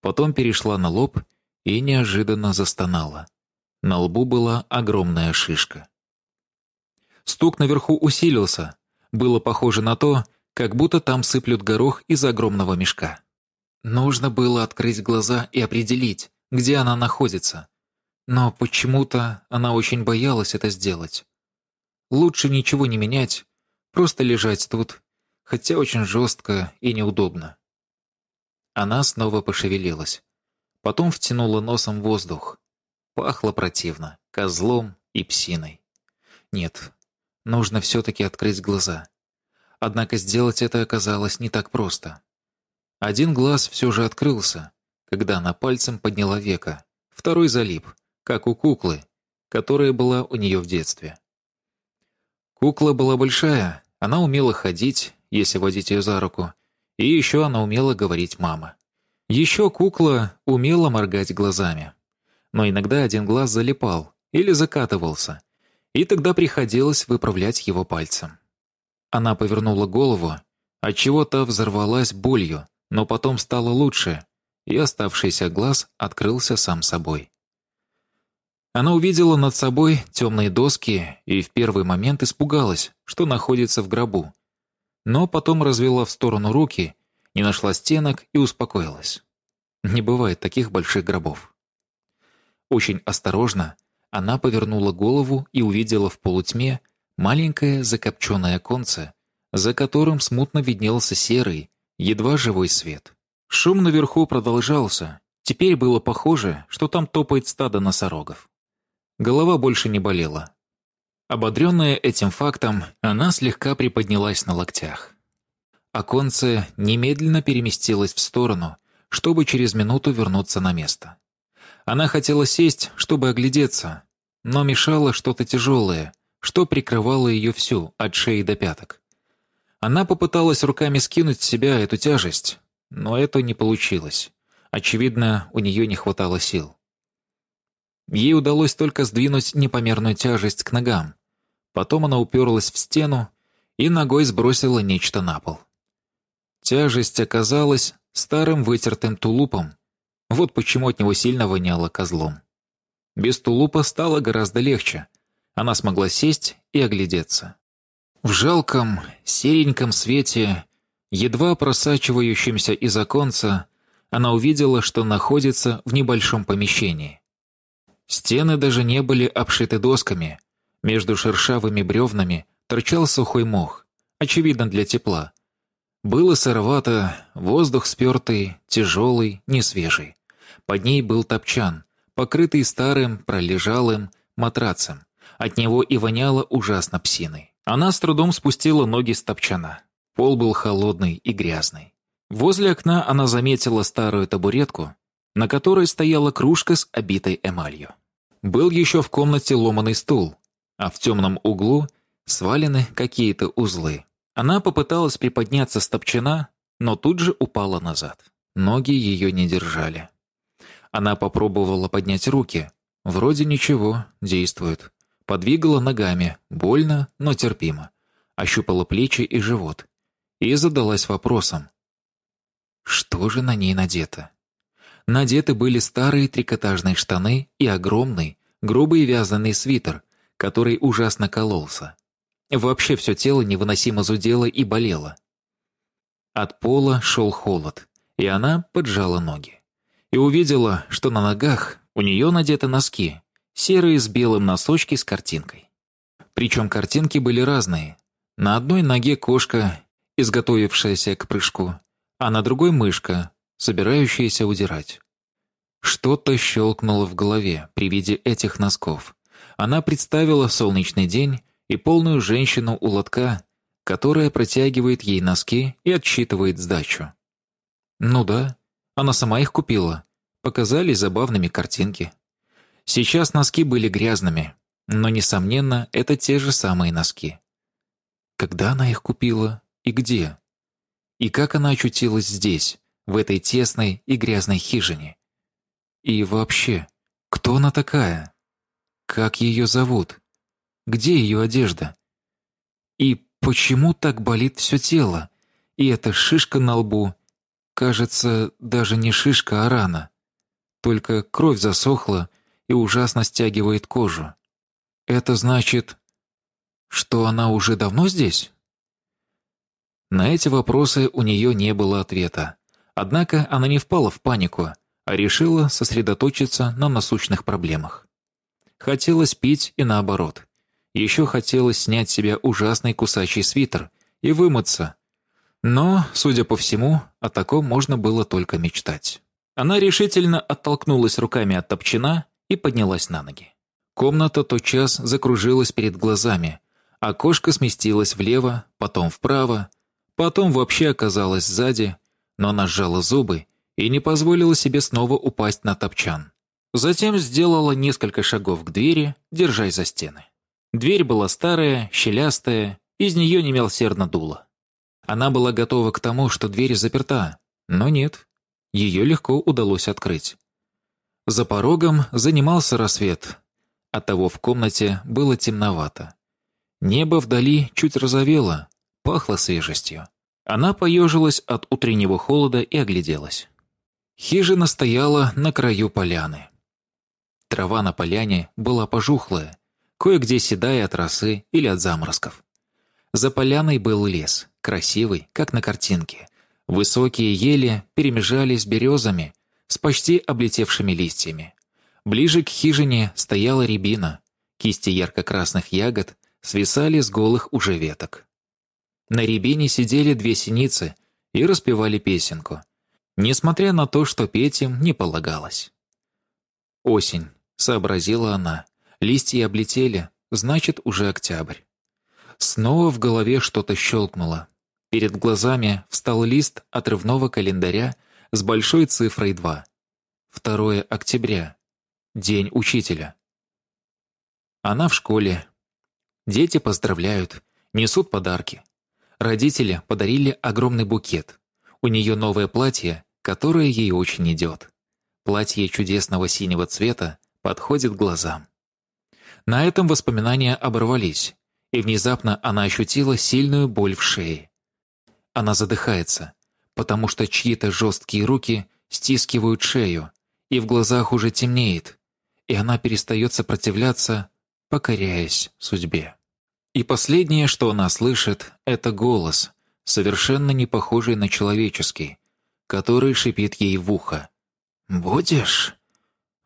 потом перешла на лоб и неожиданно застонала. На лбу была огромная шишка. Стук наверху усилился. Было похоже на то, как будто там сыплют горох из огромного мешка. Нужно было открыть глаза и определить, где она находится. Но почему-то она очень боялась это сделать. Лучше ничего не менять, просто лежать тут, хотя очень жестко и неудобно. Она снова пошевелилась. Потом втянула носом воздух. Пахло противно, козлом и псиной. Нет, нужно все-таки открыть глаза. Однако сделать это оказалось не так просто. Один глаз все же открылся, когда она пальцем подняла века, второй залип, как у куклы, которая была у нее в детстве. Кукла была большая, она умела ходить, если водить ее за руку, и еще она умела говорить «мама». Еще кукла умела моргать глазами. Но иногда один глаз залипал или закатывался, и тогда приходилось выправлять его пальцем. Она повернула голову, отчего то взорвалась болью, но потом стало лучше, и оставшийся глаз открылся сам собой. Она увидела над собой темные доски и в первый момент испугалась, что находится в гробу, но потом развела в сторону руки, не нашла стенок и успокоилась. Не бывает таких больших гробов. Очень осторожно она повернула голову и увидела в полутьме маленькое закопченное конце, за которым смутно виднелся серый, едва живой свет. Шум наверху продолжался. Теперь было похоже, что там топает стадо носорогов. Голова больше не болела. Ободренная этим фактом, она слегка приподнялась на локтях. Оконце немедленно переместилось в сторону, чтобы через минуту вернуться на место. Она хотела сесть, чтобы оглядеться, но мешало что-то тяжелое, что прикрывало ее всю, от шеи до пяток. Она попыталась руками скинуть с себя эту тяжесть, но это не получилось. Очевидно, у нее не хватало сил. Ей удалось только сдвинуть непомерную тяжесть к ногам, Потом она уперлась в стену и ногой сбросила нечто на пол. Тяжесть оказалась старым вытертым тулупом. Вот почему от него сильно воняло козлом. Без тулупа стало гораздо легче. Она смогла сесть и оглядеться. В жалком, сереньком свете, едва просачивающемся из оконца, она увидела, что находится в небольшом помещении. Стены даже не были обшиты досками, между шершавыми бревнами торчал сухой мох, очевидно для тепла. Было сыровато, воздух спертый, тяжелый, несвежий. Под ней был топчан, покрытый старым, пролежалым, матрацем. От него и воняло ужасно псиной. Она с трудом спустила ноги с топчана. Пол был холодный и грязный. Возле окна она заметила старую табуретку, на которой стояла кружка с обитой эмалью. Был еще в комнате ломаный стул, а в темном углу свалены какие-то узлы. Она попыталась приподняться с топчана, но тут же упала назад. Ноги ее не держали. Она попробовала поднять руки. Вроде ничего, действует. Подвигала ногами, больно, но терпимо. Ощупала плечи и живот. И задалась вопросом. Что же на ней надето? Надеты были старые трикотажные штаны и огромный, грубый вязаный свитер, который ужасно кололся. Вообще все тело невыносимо зудело и болело. От пола шел холод, и она поджала ноги. И увидела, что на ногах у нее надеты носки, серые с белым носочки с картинкой. Причем картинки были разные. На одной ноге кошка, изготовившаяся к прыжку, а на другой мышка, собирающаяся удирать. Что-то щелкнуло в голове при виде этих носков. Она представила солнечный день и полную женщину у лотка, которая протягивает ей носки и отсчитывает сдачу. Ну да, она сама их купила. Показали забавными картинки. Сейчас носки были грязными, но, несомненно, это те же самые носки. Когда она их купила и где? И как она очутилась здесь, в этой тесной и грязной хижине? И вообще, кто она такая? Как ее зовут? Где ее одежда? И почему так болит все тело? И эта шишка на лбу, кажется, даже не шишка, а рана. Только кровь засохла и ужасно стягивает кожу. Это значит, что она уже давно здесь? На эти вопросы у нее не было ответа. Однако она не впала в панику, а решила сосредоточиться на насущных проблемах. Хотелось пить и наоборот. Еще хотелось снять с себя ужасный кусачий свитер и вымыться. Но, судя по всему, о таком можно было только мечтать. Она решительно оттолкнулась руками от топчина и поднялась на ноги. Комната тотчас закружилась перед глазами, окошко сместилось влево, потом вправо, потом вообще оказалось сзади, но она сжала зубы и не позволила себе снова упасть на топчан. Затем сделала несколько шагов к двери, держась за стены. Дверь была старая, щелястая, из нее немилосердно дуло. Она была готова к тому, что дверь заперта, но нет, ее легко удалось открыть. За порогом занимался рассвет, оттого в комнате было темновато. Небо вдали чуть розовело, пахло свежестью. Она поежилась от утреннего холода и огляделась. Хижина стояла на краю поляны. Трава на поляне была пожухлая, кое-где седая от росы или от заморозков. За поляной был лес, красивый, как на картинке. Высокие ели перемежались березами, с почти облетевшими листьями. Ближе к хижине стояла рябина, кисти ярко-красных ягод свисали с голых уже веток. На рябине сидели две синицы и распевали песенку, несмотря на то, что петь им не полагалось. «Осень», — сообразила она, — «листья облетели, значит, уже октябрь». Снова в голове что-то щелкнуло. Перед глазами встал лист отрывного календаря с большой цифрой 2. 2 октября. День учителя. Она в школе. Дети поздравляют, несут подарки. Родители подарили огромный букет. У нее новое платье, которое ей очень идет. Платье чудесного синего цвета подходит глазам. На этом воспоминания оборвались, и внезапно она ощутила сильную боль в шее. Она задыхается, потому что чьи-то жесткие руки стискивают шею, и в глазах уже темнеет, и она перестает сопротивляться, покоряясь судьбе. И последнее, что она слышит, это голос, совершенно не похожий на человеческий, который шипит ей в ухо. «Будешь?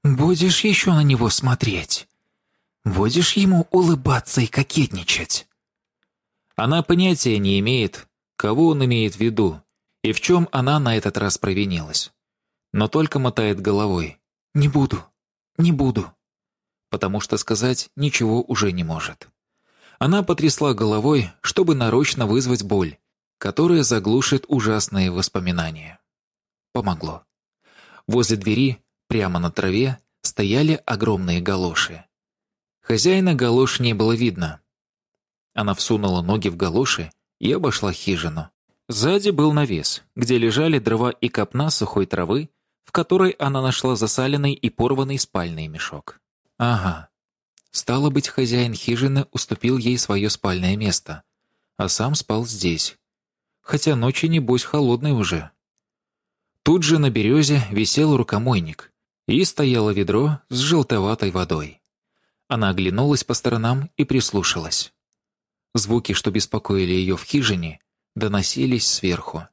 Будешь еще на него смотреть? Будешь ему улыбаться и кокетничать?» Она понятия не имеет, кого он имеет в виду, и в чем она на этот раз провинилась. Но только мотает головой. «Не буду, не буду», потому что сказать ничего уже не может. Она потрясла головой, чтобы нарочно вызвать боль, которая заглушит ужасные воспоминания. Помогло. Возле двери, прямо на траве, стояли огромные галоши. Хозяина галош не было видно. Она всунула ноги в галоши и обошла хижину. Сзади был навес, где лежали дрова и копна сухой травы, в которой она нашла засаленный и порванный спальный мешок. Ага. Стало быть, хозяин хижины уступил ей свое спальное место, а сам спал здесь. Хотя ночи, небось, холодные уже. Тут же на березе висел рукомойник, и стояло ведро с желтоватой водой. Она оглянулась по сторонам и прислушалась. Звуки, что беспокоили ее в хижине, доносились сверху.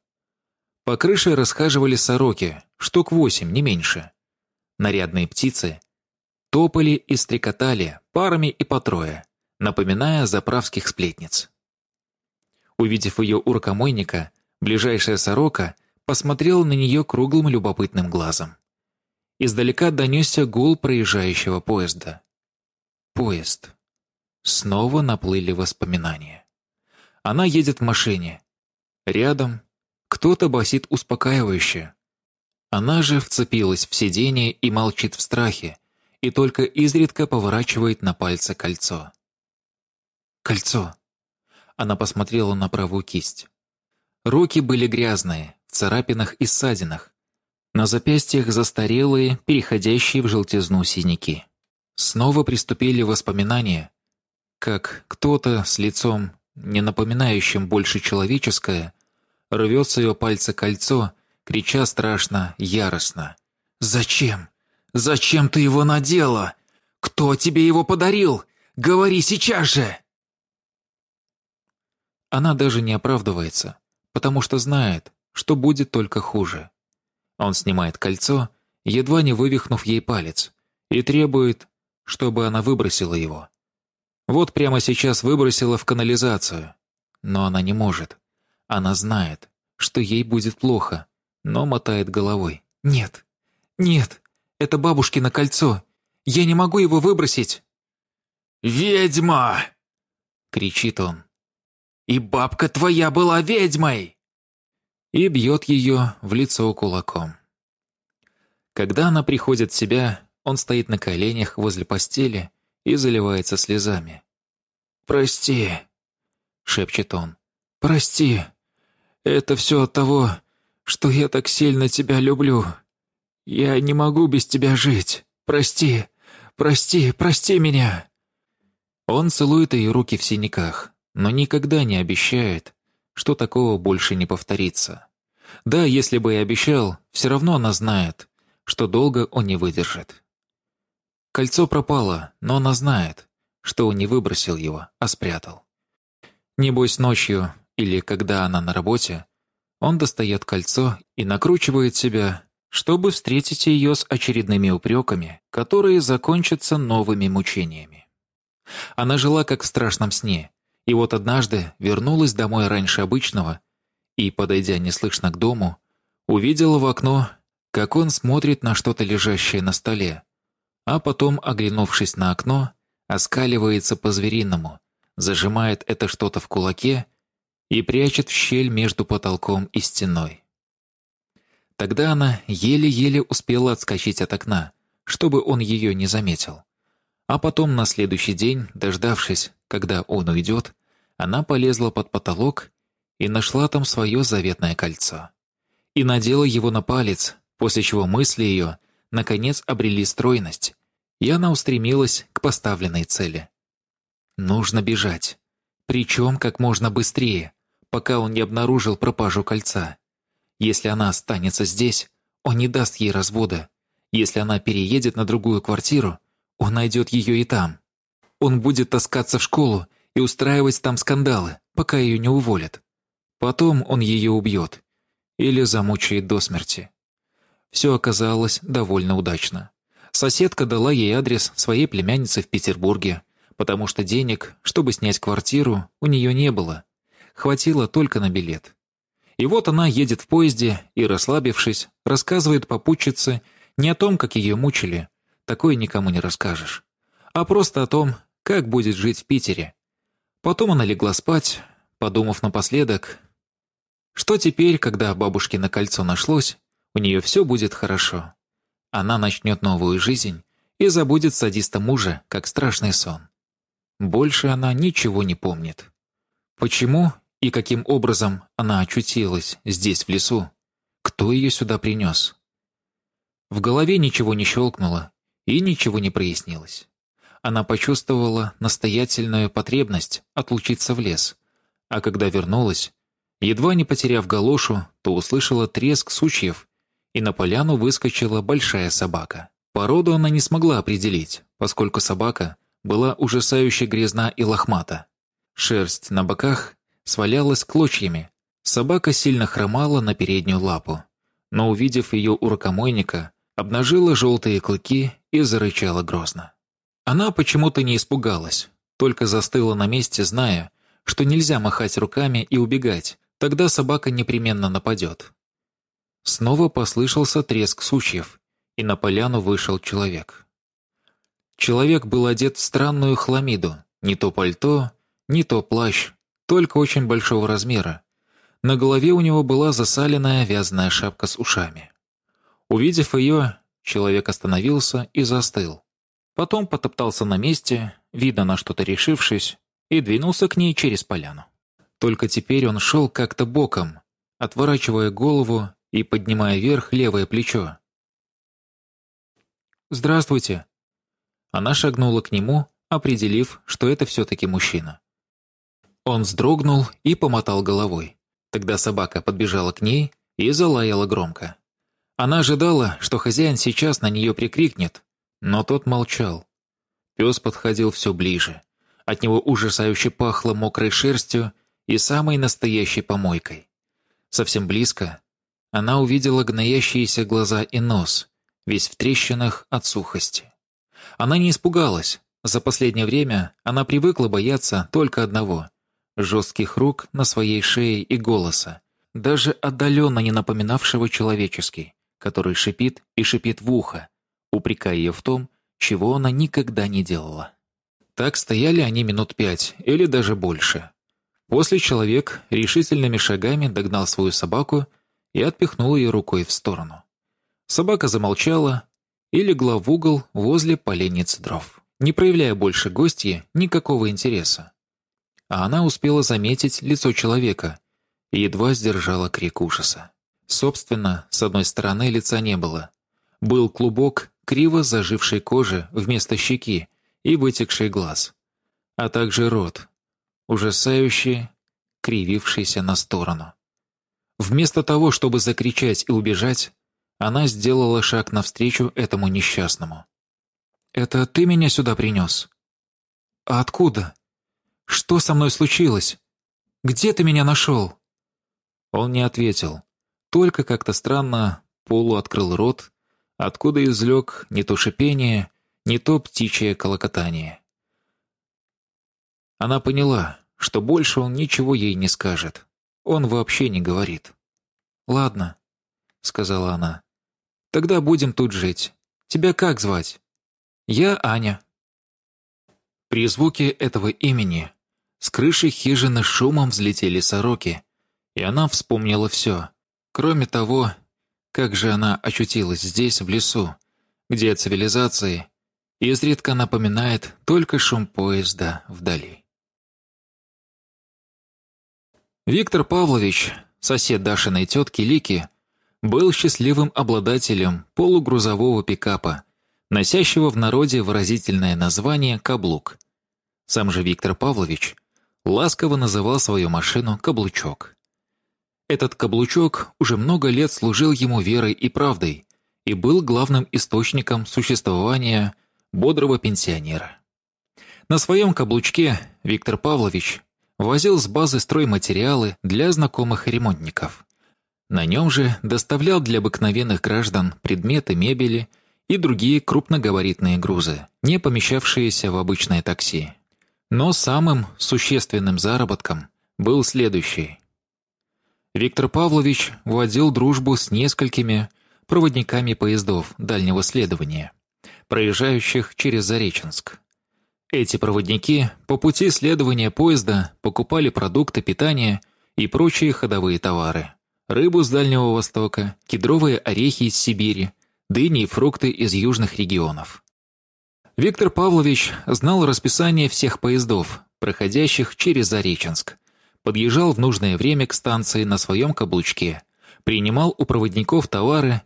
По крыше расхаживали сороки, штук восемь, не меньше. Нарядные птицы топали и стрекотали парами и по трое, напоминая заправских сплетниц. Увидев ее у рукомойника, ближайшая сорока посмотрела на нее круглым любопытным глазом. Издалека донесся гул проезжающего поезда. Поезд. Снова наплыли воспоминания. Она едет в машине. Рядом кто-то басит успокаивающе. Она же вцепилась в сиденье и молчит в страхе, и только изредка поворачивает на пальце кольцо. Кольцо. Она посмотрела на правую кисть. Руки были грязные, в царапинах и ссадинах. На запястьях застарелые, переходящие в желтизну синяки. Снова приступили воспоминания, как кто-то с лицом, не напоминающим больше человеческое, рвет с ее пальца кольцо, крича страшно, яростно. «Зачем? Зачем ты его надела? Кто тебе его подарил? Говори сейчас же!» Она даже не оправдывается, потому что знает, что будет только хуже. Он снимает кольцо, едва не вывихнув ей палец, и требует, чтобы она выбросила его. Вот прямо сейчас выбросила в канализацию. Но она не может. Она знает, что ей будет плохо, но мотает головой. «Нет, нет, это бабушкино кольцо. Я не могу его выбросить!» «Ведьма!» — кричит он. «И бабка твоя была ведьмой!» И бьет ее в лицо кулаком. Когда она приходит в себя, он стоит на коленях возле постели и заливается слезами. «Прости», — шепчет он, — «прости. Это все от того, что я так сильно тебя люблю. Я не могу без тебя жить. Прости, прости, прости меня». Он целует ее руки в синяках, но никогда не обещает, что такого больше не повторится. Да, если бы и обещал, все равно она знает, что долго он не выдержит. Кольцо пропало, но она знает, что он не выбросил его, а спрятал. Небось, ночью, или когда она на работе, он достает кольцо и накручивает себя, чтобы встретить ее с очередными упреками, которые закончатся новыми мучениями. Она жила как в страшном сне, и вот однажды вернулась домой раньше обычного и, подойдя неслышно к дому, увидела в окно, как он смотрит на что-то лежащее на столе, а потом, оглянувшись на окно, оскаливается по-звериному, зажимает это что-то в кулаке и прячет в щель между потолком и стеной. Тогда она еле-еле успела отскочить от окна, чтобы он ее не заметил. А потом на следующий день, дождавшись, когда он уйдет, она полезла под потолок и нашла там свое заветное кольцо. И надела его на палец, после чего мысли ее наконец обрели стройность, и она устремилась к поставленной цели. Нужно бежать. Причем как можно быстрее, пока он не обнаружил пропажу кольца. Если она останется здесь, он не даст ей развода. Если она переедет на другую квартиру, он найдет ее и там. Он будет таскаться в школу и устраивать там скандалы, пока ее не уволят. Потом он ее убьет или замучает до смерти. Все оказалось довольно удачно. Соседка дала ей адрес своей племянницы в Петербурге, потому что денег, чтобы снять квартиру, у нее не было. Хватило только на билет. И вот она едет в поезде и, расслабившись, рассказывает попутчице не о том, как ее мучили. Такое никому не расскажешь. а просто о том, как будет жить в Питере. Потом она легла спать, подумав напоследок, что теперь, когда бабушкино кольцо нашлось, у нее все будет хорошо. Она начнет новую жизнь и забудет садиста мужа, как страшный сон. Больше она ничего не помнит. Почему и каким образом она очутилась здесь, в лесу? Кто ее сюда принес? В голове ничего не щелкнуло и ничего не прояснилось. Она почувствовала настоятельную потребность отлучиться в лес, а когда вернулась, едва не потеряв галошу, то услышала треск сучьев, и на поляну выскочила большая собака. Породу она не смогла определить, поскольку собака была ужасающе грязна и лохмата. Шерсть на боках свалялась клочьями. Собака сильно хромала на переднюю лапу, но, увидев ее у рукомойника, обнажила желтые клыки и зарычала грозно. Она почему-то не испугалась, только застыла на месте, зная, что нельзя махать руками и убегать, тогда собака непременно нападет. Снова послышался треск сучьев, и на поляну вышел человек. Человек был одет в странную хламиду, не то пальто, не то плащ, только очень большого размера. На голове у него была засаленная вязаная шапка с ушами. Увидев ее, человек остановился и застыл. Потом потоптался на месте, видно на что-то решившись, и двинулся к ней через поляну. Только теперь он шел как-то боком, отворачивая голову и поднимая вверх левое плечо. «Здравствуйте!» Она шагнула к нему, определив, что это все-таки мужчина. Он вздрогнул и помотал головой. Тогда собака подбежала к ней и залаяла громко. Она ожидала, что хозяин сейчас на нее прикрикнет, но тот молчал. Пес подходил все ближе. От него ужасающе пахло мокрой шерстью и самой настоящей помойкой. Совсем близко она увидела гноящиеся глаза и нос, весь в трещинах от сухости. Она не испугалась. За последнее время она привыкла бояться только одного — жестких рук на своей шее и голоса, даже отдаленно не напоминавшего человеческий, который шипит и шипит в ухо, упрекая ее в том, чего она никогда не делала. Так стояли они минут пять или даже больше. После человек решительными шагами догнал свою собаку и отпихнул ее рукой в сторону. Собака замолчала и легла в угол возле поленниц дров, не проявляя больше гостье никакого интереса. А она успела заметить лицо человека и едва сдержала крик ужаса. Собственно, с одной стороны лица не было. Был клубок криво зажившей кожи вместо щеки и вытекший глаз, а также рот, ужасающий, кривившийся на сторону. Вместо того, чтобы закричать и убежать, она сделала шаг навстречу этому несчастному. «Это ты меня сюда принес?» «А откуда? Что со мной случилось? Где ты меня нашел?» Он не ответил, только как-то странно полу открыл рот, откуда излег не то шипение, не то птичье колокотание. Она поняла, что больше он ничего ей не скажет. Он вообще не говорит. «Ладно», — сказала она. Тогда будем тут жить. Тебя как звать? Я Аня. При звуке этого имени с крыши хижины шумом взлетели сороки, и она вспомнила все. Кроме того, как же она очутилась здесь, в лесу, где цивилизации изредка напоминает только шум поезда вдали. Виктор Павлович, сосед Дашиной тетки Лики, был счастливым обладателем полугрузового пикапа, носящего в народе выразительное название «каблук». Сам же Виктор Павлович ласково называл свою машину «каблучок». Этот каблучок уже много лет служил ему верой и правдой и был главным источником существования бодрого пенсионера. На своем каблучке Виктор Павлович возил с базы стройматериалы для знакомых ремонтников. На нем же доставлял для обыкновенных граждан предметы мебели и другие крупногабаритные грузы, не помещавшиеся в обычное такси. Но самым существенным заработком был следующий. Виктор Павлович вводил дружбу с несколькими проводниками поездов дальнего следования, проезжающих через Зареченск. Эти проводники по пути следования поезда покупали продукты питания и прочие ходовые товары. Рыбу с Дальнего Востока, кедровые орехи из Сибири, дыни и фрукты из южных регионов. Виктор Павлович знал расписание всех поездов, проходящих через Зареченск. Подъезжал в нужное время к станции на своем каблучке, принимал у проводников товары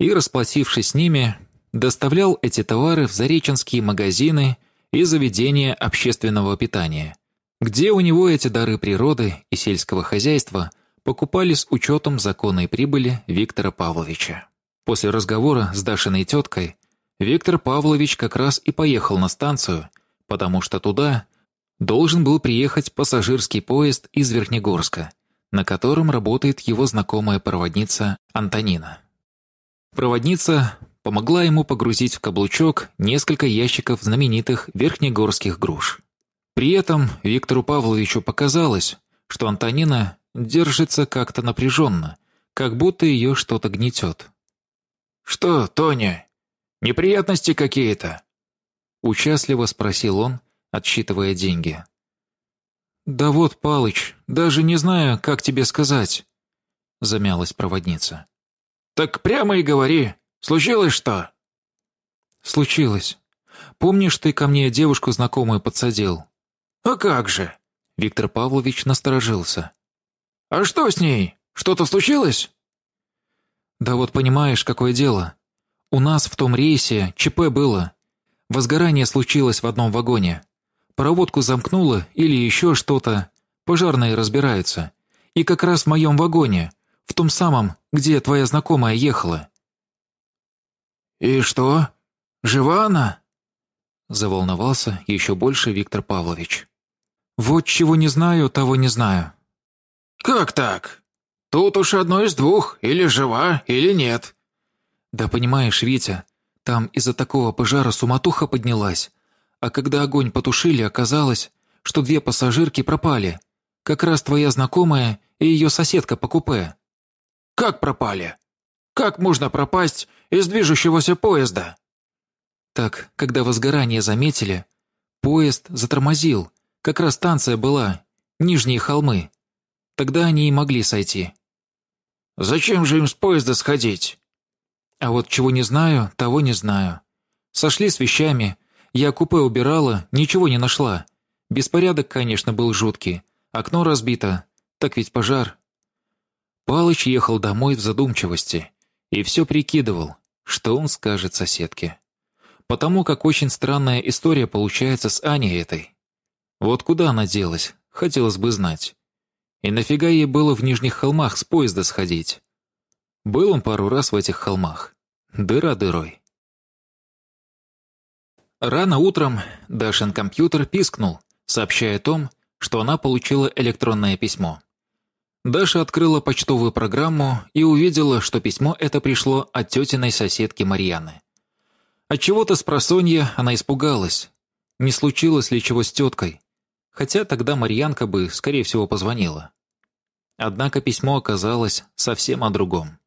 и, расплатившись с ними, доставлял эти товары в зареченские магазины и заведения общественного питания, где у него эти дары природы и сельского хозяйства покупали с учетом законной прибыли Виктора Павловича. После разговора с Дашиной теткой Виктор Павлович как раз и поехал на станцию, потому что туда должен был приехать пассажирский поезд из Верхнегорска, на котором работает его знакомая проводница Антонина. Проводница помогла ему погрузить в каблучок несколько ящиков знаменитых верхнегорских груш. При этом Виктору Павловичу показалось, что Антонина держится как-то напряженно, как будто ее что-то гнетет. «Что, Тоня, неприятности какие-то?» Участливо спросил он, отсчитывая деньги. «Да вот, Палыч, даже не знаю, как тебе сказать», замялась проводница. «Так прямо и говори, случилось что?» «Случилось. Помнишь, ты ко мне девушку знакомую подсадил?» «А как же?» Виктор Павлович насторожился. «А что с ней? Что-то случилось?» «Да вот понимаешь, какое дело. У нас в том рейсе ЧП было. Возгорание случилось в одном вагоне. Проводку замкнуло или еще что-то. Пожарные разбираются. И как раз в моем вагоне, в том самом, где твоя знакомая ехала». «И что? Жива она?» Заволновался еще больше Виктор Павлович. «Вот чего не знаю, того не знаю. «Как так? Тут уж одно из двух, или жива, или нет». «Да понимаешь, Витя, там из-за такого пожара суматоха поднялась, а когда огонь потушили, оказалось, что две пассажирки пропали. Как раз твоя знакомая и ее соседка по купе». «Как пропали? Как можно пропасть из движущегося поезда?» Так, когда возгорание заметили, поезд затормозил, как раз станция была, нижние холмы. Тогда они и могли сойти. «Зачем же им с поезда сходить?» «А вот чего не знаю, того не знаю. Сошли с вещами. Я купе убирала, ничего не нашла. Беспорядок, конечно, был жуткий. Окно разбито. Так ведь пожар». Палыч ехал домой в задумчивости и все прикидывал, что он скажет соседке. Потому как очень странная история получается с Аней этой. Вот куда она делась, хотелось бы знать. И нафига ей было в Нижних холмах с поезда сходить? Был он пару раз в этих холмах. Дыра дырой. Рано утром Дашин компьютер пискнул, сообщая о том, что она получила электронное письмо. Даша открыла почтовую программу и увидела, что письмо это пришло от тетиной соседки Марьяны. Отчего-то с просонья она испугалась. Не случилось ли чего с теткой? хотя тогда Марьянка бы, скорее всего, позвонила. Однако письмо оказалось совсем о другом.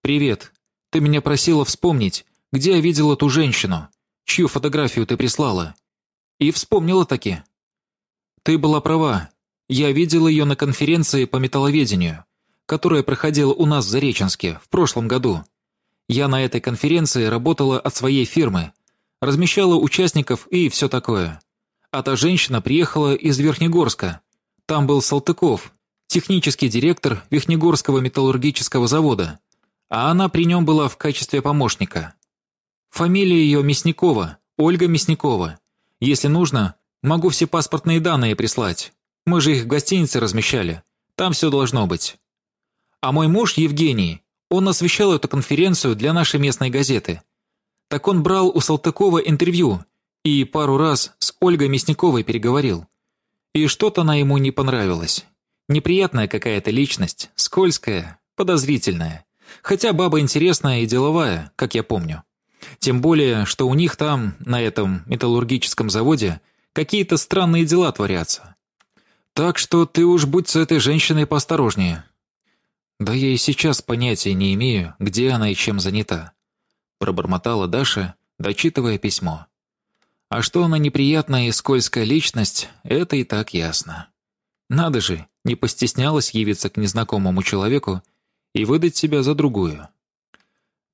«Привет. Ты меня просила вспомнить, где я видела ту женщину, чью фотографию ты прислала. И вспомнила таки. Ты была права. Я видела ее на конференции по металловедению, которая проходила у нас в Зареченске в прошлом году. Я на этой конференции работала от своей фирмы, размещала участников и все такое. А та женщина приехала из Верхнегорска. Там был Салтыков, технический директор Верхнегорского металлургического завода. А она при нем была в качестве помощника. Фамилия ее Мясникова, Ольга Мясникова. Если нужно, могу все паспортные данные прислать. Мы же их в гостинице размещали. Там все должно быть. А мой муж Евгений, он освещал эту конференцию для нашей местной газеты. Так он брал у Салтыкова интервью и пару раз с Ольгой Мясниковой переговорил. И что-то она ему не понравилось. Неприятная какая-то личность, скользкая, подозрительная. Хотя баба интересная и деловая, как я помню. Тем более, что у них там, на этом металлургическом заводе, какие-то странные дела творятся. Так что ты уж будь с этой женщиной поосторожнее. Да я и сейчас понятия не имею, где она и чем занята. Пробормотала Даша, дочитывая письмо. А что она неприятная и скользкая личность, это и так ясно. Надо же, не постеснялась явиться к незнакомому человеку и выдать себя за другую.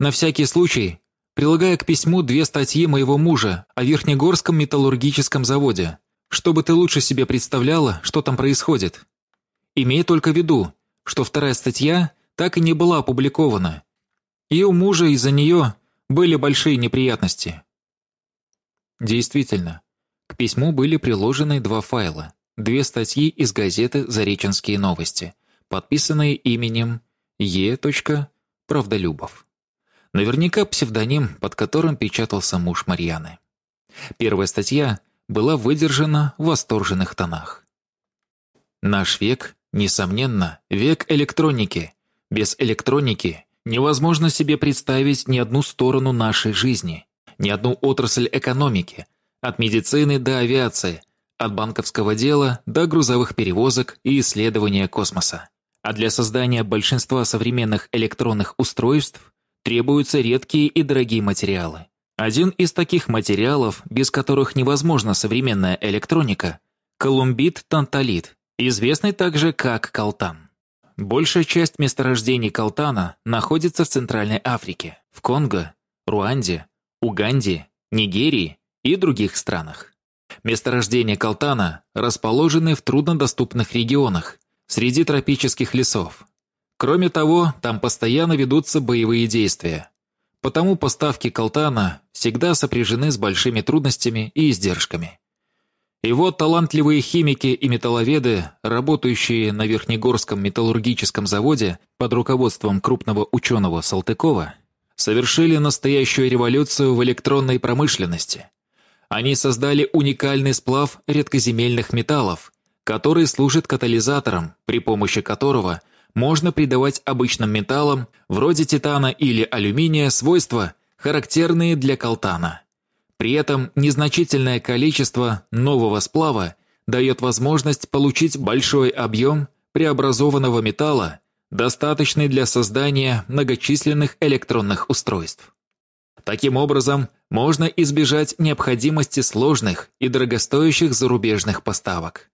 На всякий случай, прилагая к письму две статьи моего мужа о Верхнегорском металлургическом заводе, чтобы ты лучше себе представляла, что там происходит. Имей только в виду, что вторая статья так и не была опубликована, и у мужа из-за нее были большие неприятности. Действительно, к письму были приложены два файла, две статьи из газеты «Зареченские новости», подписанные именем Е. Правдолюбов. Наверняка псевдоним, под которым печатался муж Марьяны. Первая статья была выдержана в восторженных тонах. Наш век, несомненно, век электроники. Без электроники невозможно себе представить ни одну сторону нашей жизни, ни одну отрасль экономики, от медицины до авиации, от банковского дела до грузовых перевозок и исследования космоса. А для создания большинства современных электронных устройств требуются редкие и дорогие материалы. Один из таких материалов, без которых невозможна современная электроника – колумбит-танталит, известный также как колтан. Большая часть месторождений колтана находится в Центральной Африке, в Конго, Руанде, Уганде, Нигерии и других странах. Месторождения колтана расположены в труднодоступных регионах, среди тропических лесов. Кроме того, там постоянно ведутся боевые действия. Потому поставки колтана всегда сопряжены с большими трудностями и издержками. И вот талантливые химики и металловеды, работающие на Верхнегорском металлургическом заводе под руководством крупного ученого Салтыкова, совершили настоящую революцию в электронной промышленности. Они создали уникальный сплав редкоземельных металлов, который служит катализатором, при помощи которого можно придавать обычным металлам, вроде титана или алюминия, свойства, характерные для колтана. При этом незначительное количество нового сплава дает возможность получить большой объем преобразованного металла, достаточный для создания многочисленных электронных устройств. Таким образом, можно избежать необходимости сложных и дорогостоящих зарубежных поставок.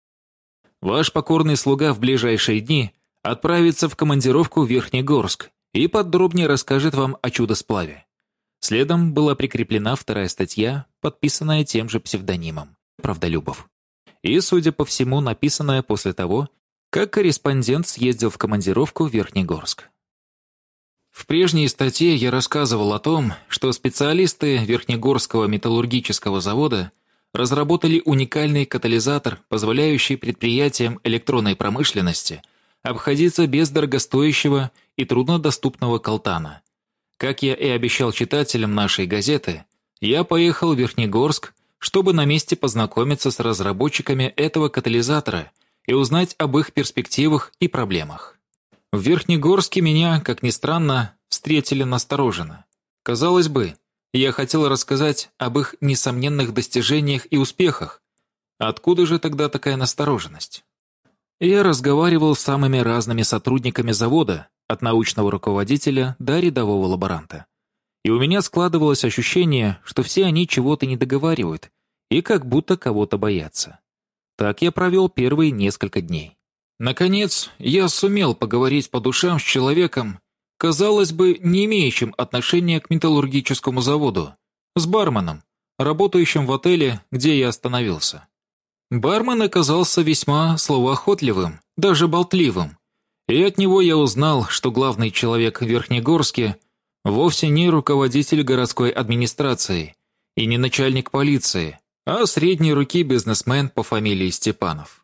Ваш покорный слуга в ближайшие дни – отправится в командировку в Верхнегорск и подробнее расскажет вам о чудо-сплаве. Следом была прикреплена вторая статья, подписанная тем же псевдонимом «Правдолюбов». И, судя по всему, написанная после того, как корреспондент съездил в командировку в Верхнегорск. В прежней статье я рассказывал о том, что специалисты Верхнегорского металлургического завода разработали уникальный катализатор, позволяющий предприятиям электронной промышленности – обходиться без дорогостоящего и труднодоступного колтана. Как я и обещал читателям нашей газеты, я поехал в Верхнегорск, чтобы на месте познакомиться с разработчиками этого катализатора и узнать об их перспективах и проблемах. В Верхнегорске меня, как ни странно, встретили настороженно. Казалось бы, я хотел рассказать об их несомненных достижениях и успехах. Откуда же тогда такая настороженность? Я разговаривал с самыми разными сотрудниками завода, от научного руководителя до рядового лаборанта. И у меня складывалось ощущение, что все они чего-то не договаривают и как будто кого-то боятся. Так я провел первые несколько дней. Наконец, я сумел поговорить по душам с человеком, казалось бы, не имеющим отношения к металлургическому заводу, с барменом, работающим в отеле, где я остановился. Бармен оказался весьма словоохотливым, даже болтливым. И от него я узнал, что главный человек в Верхнегорске вовсе не руководитель городской администрации и не начальник полиции, а средней руки бизнесмен по фамилии Степанов.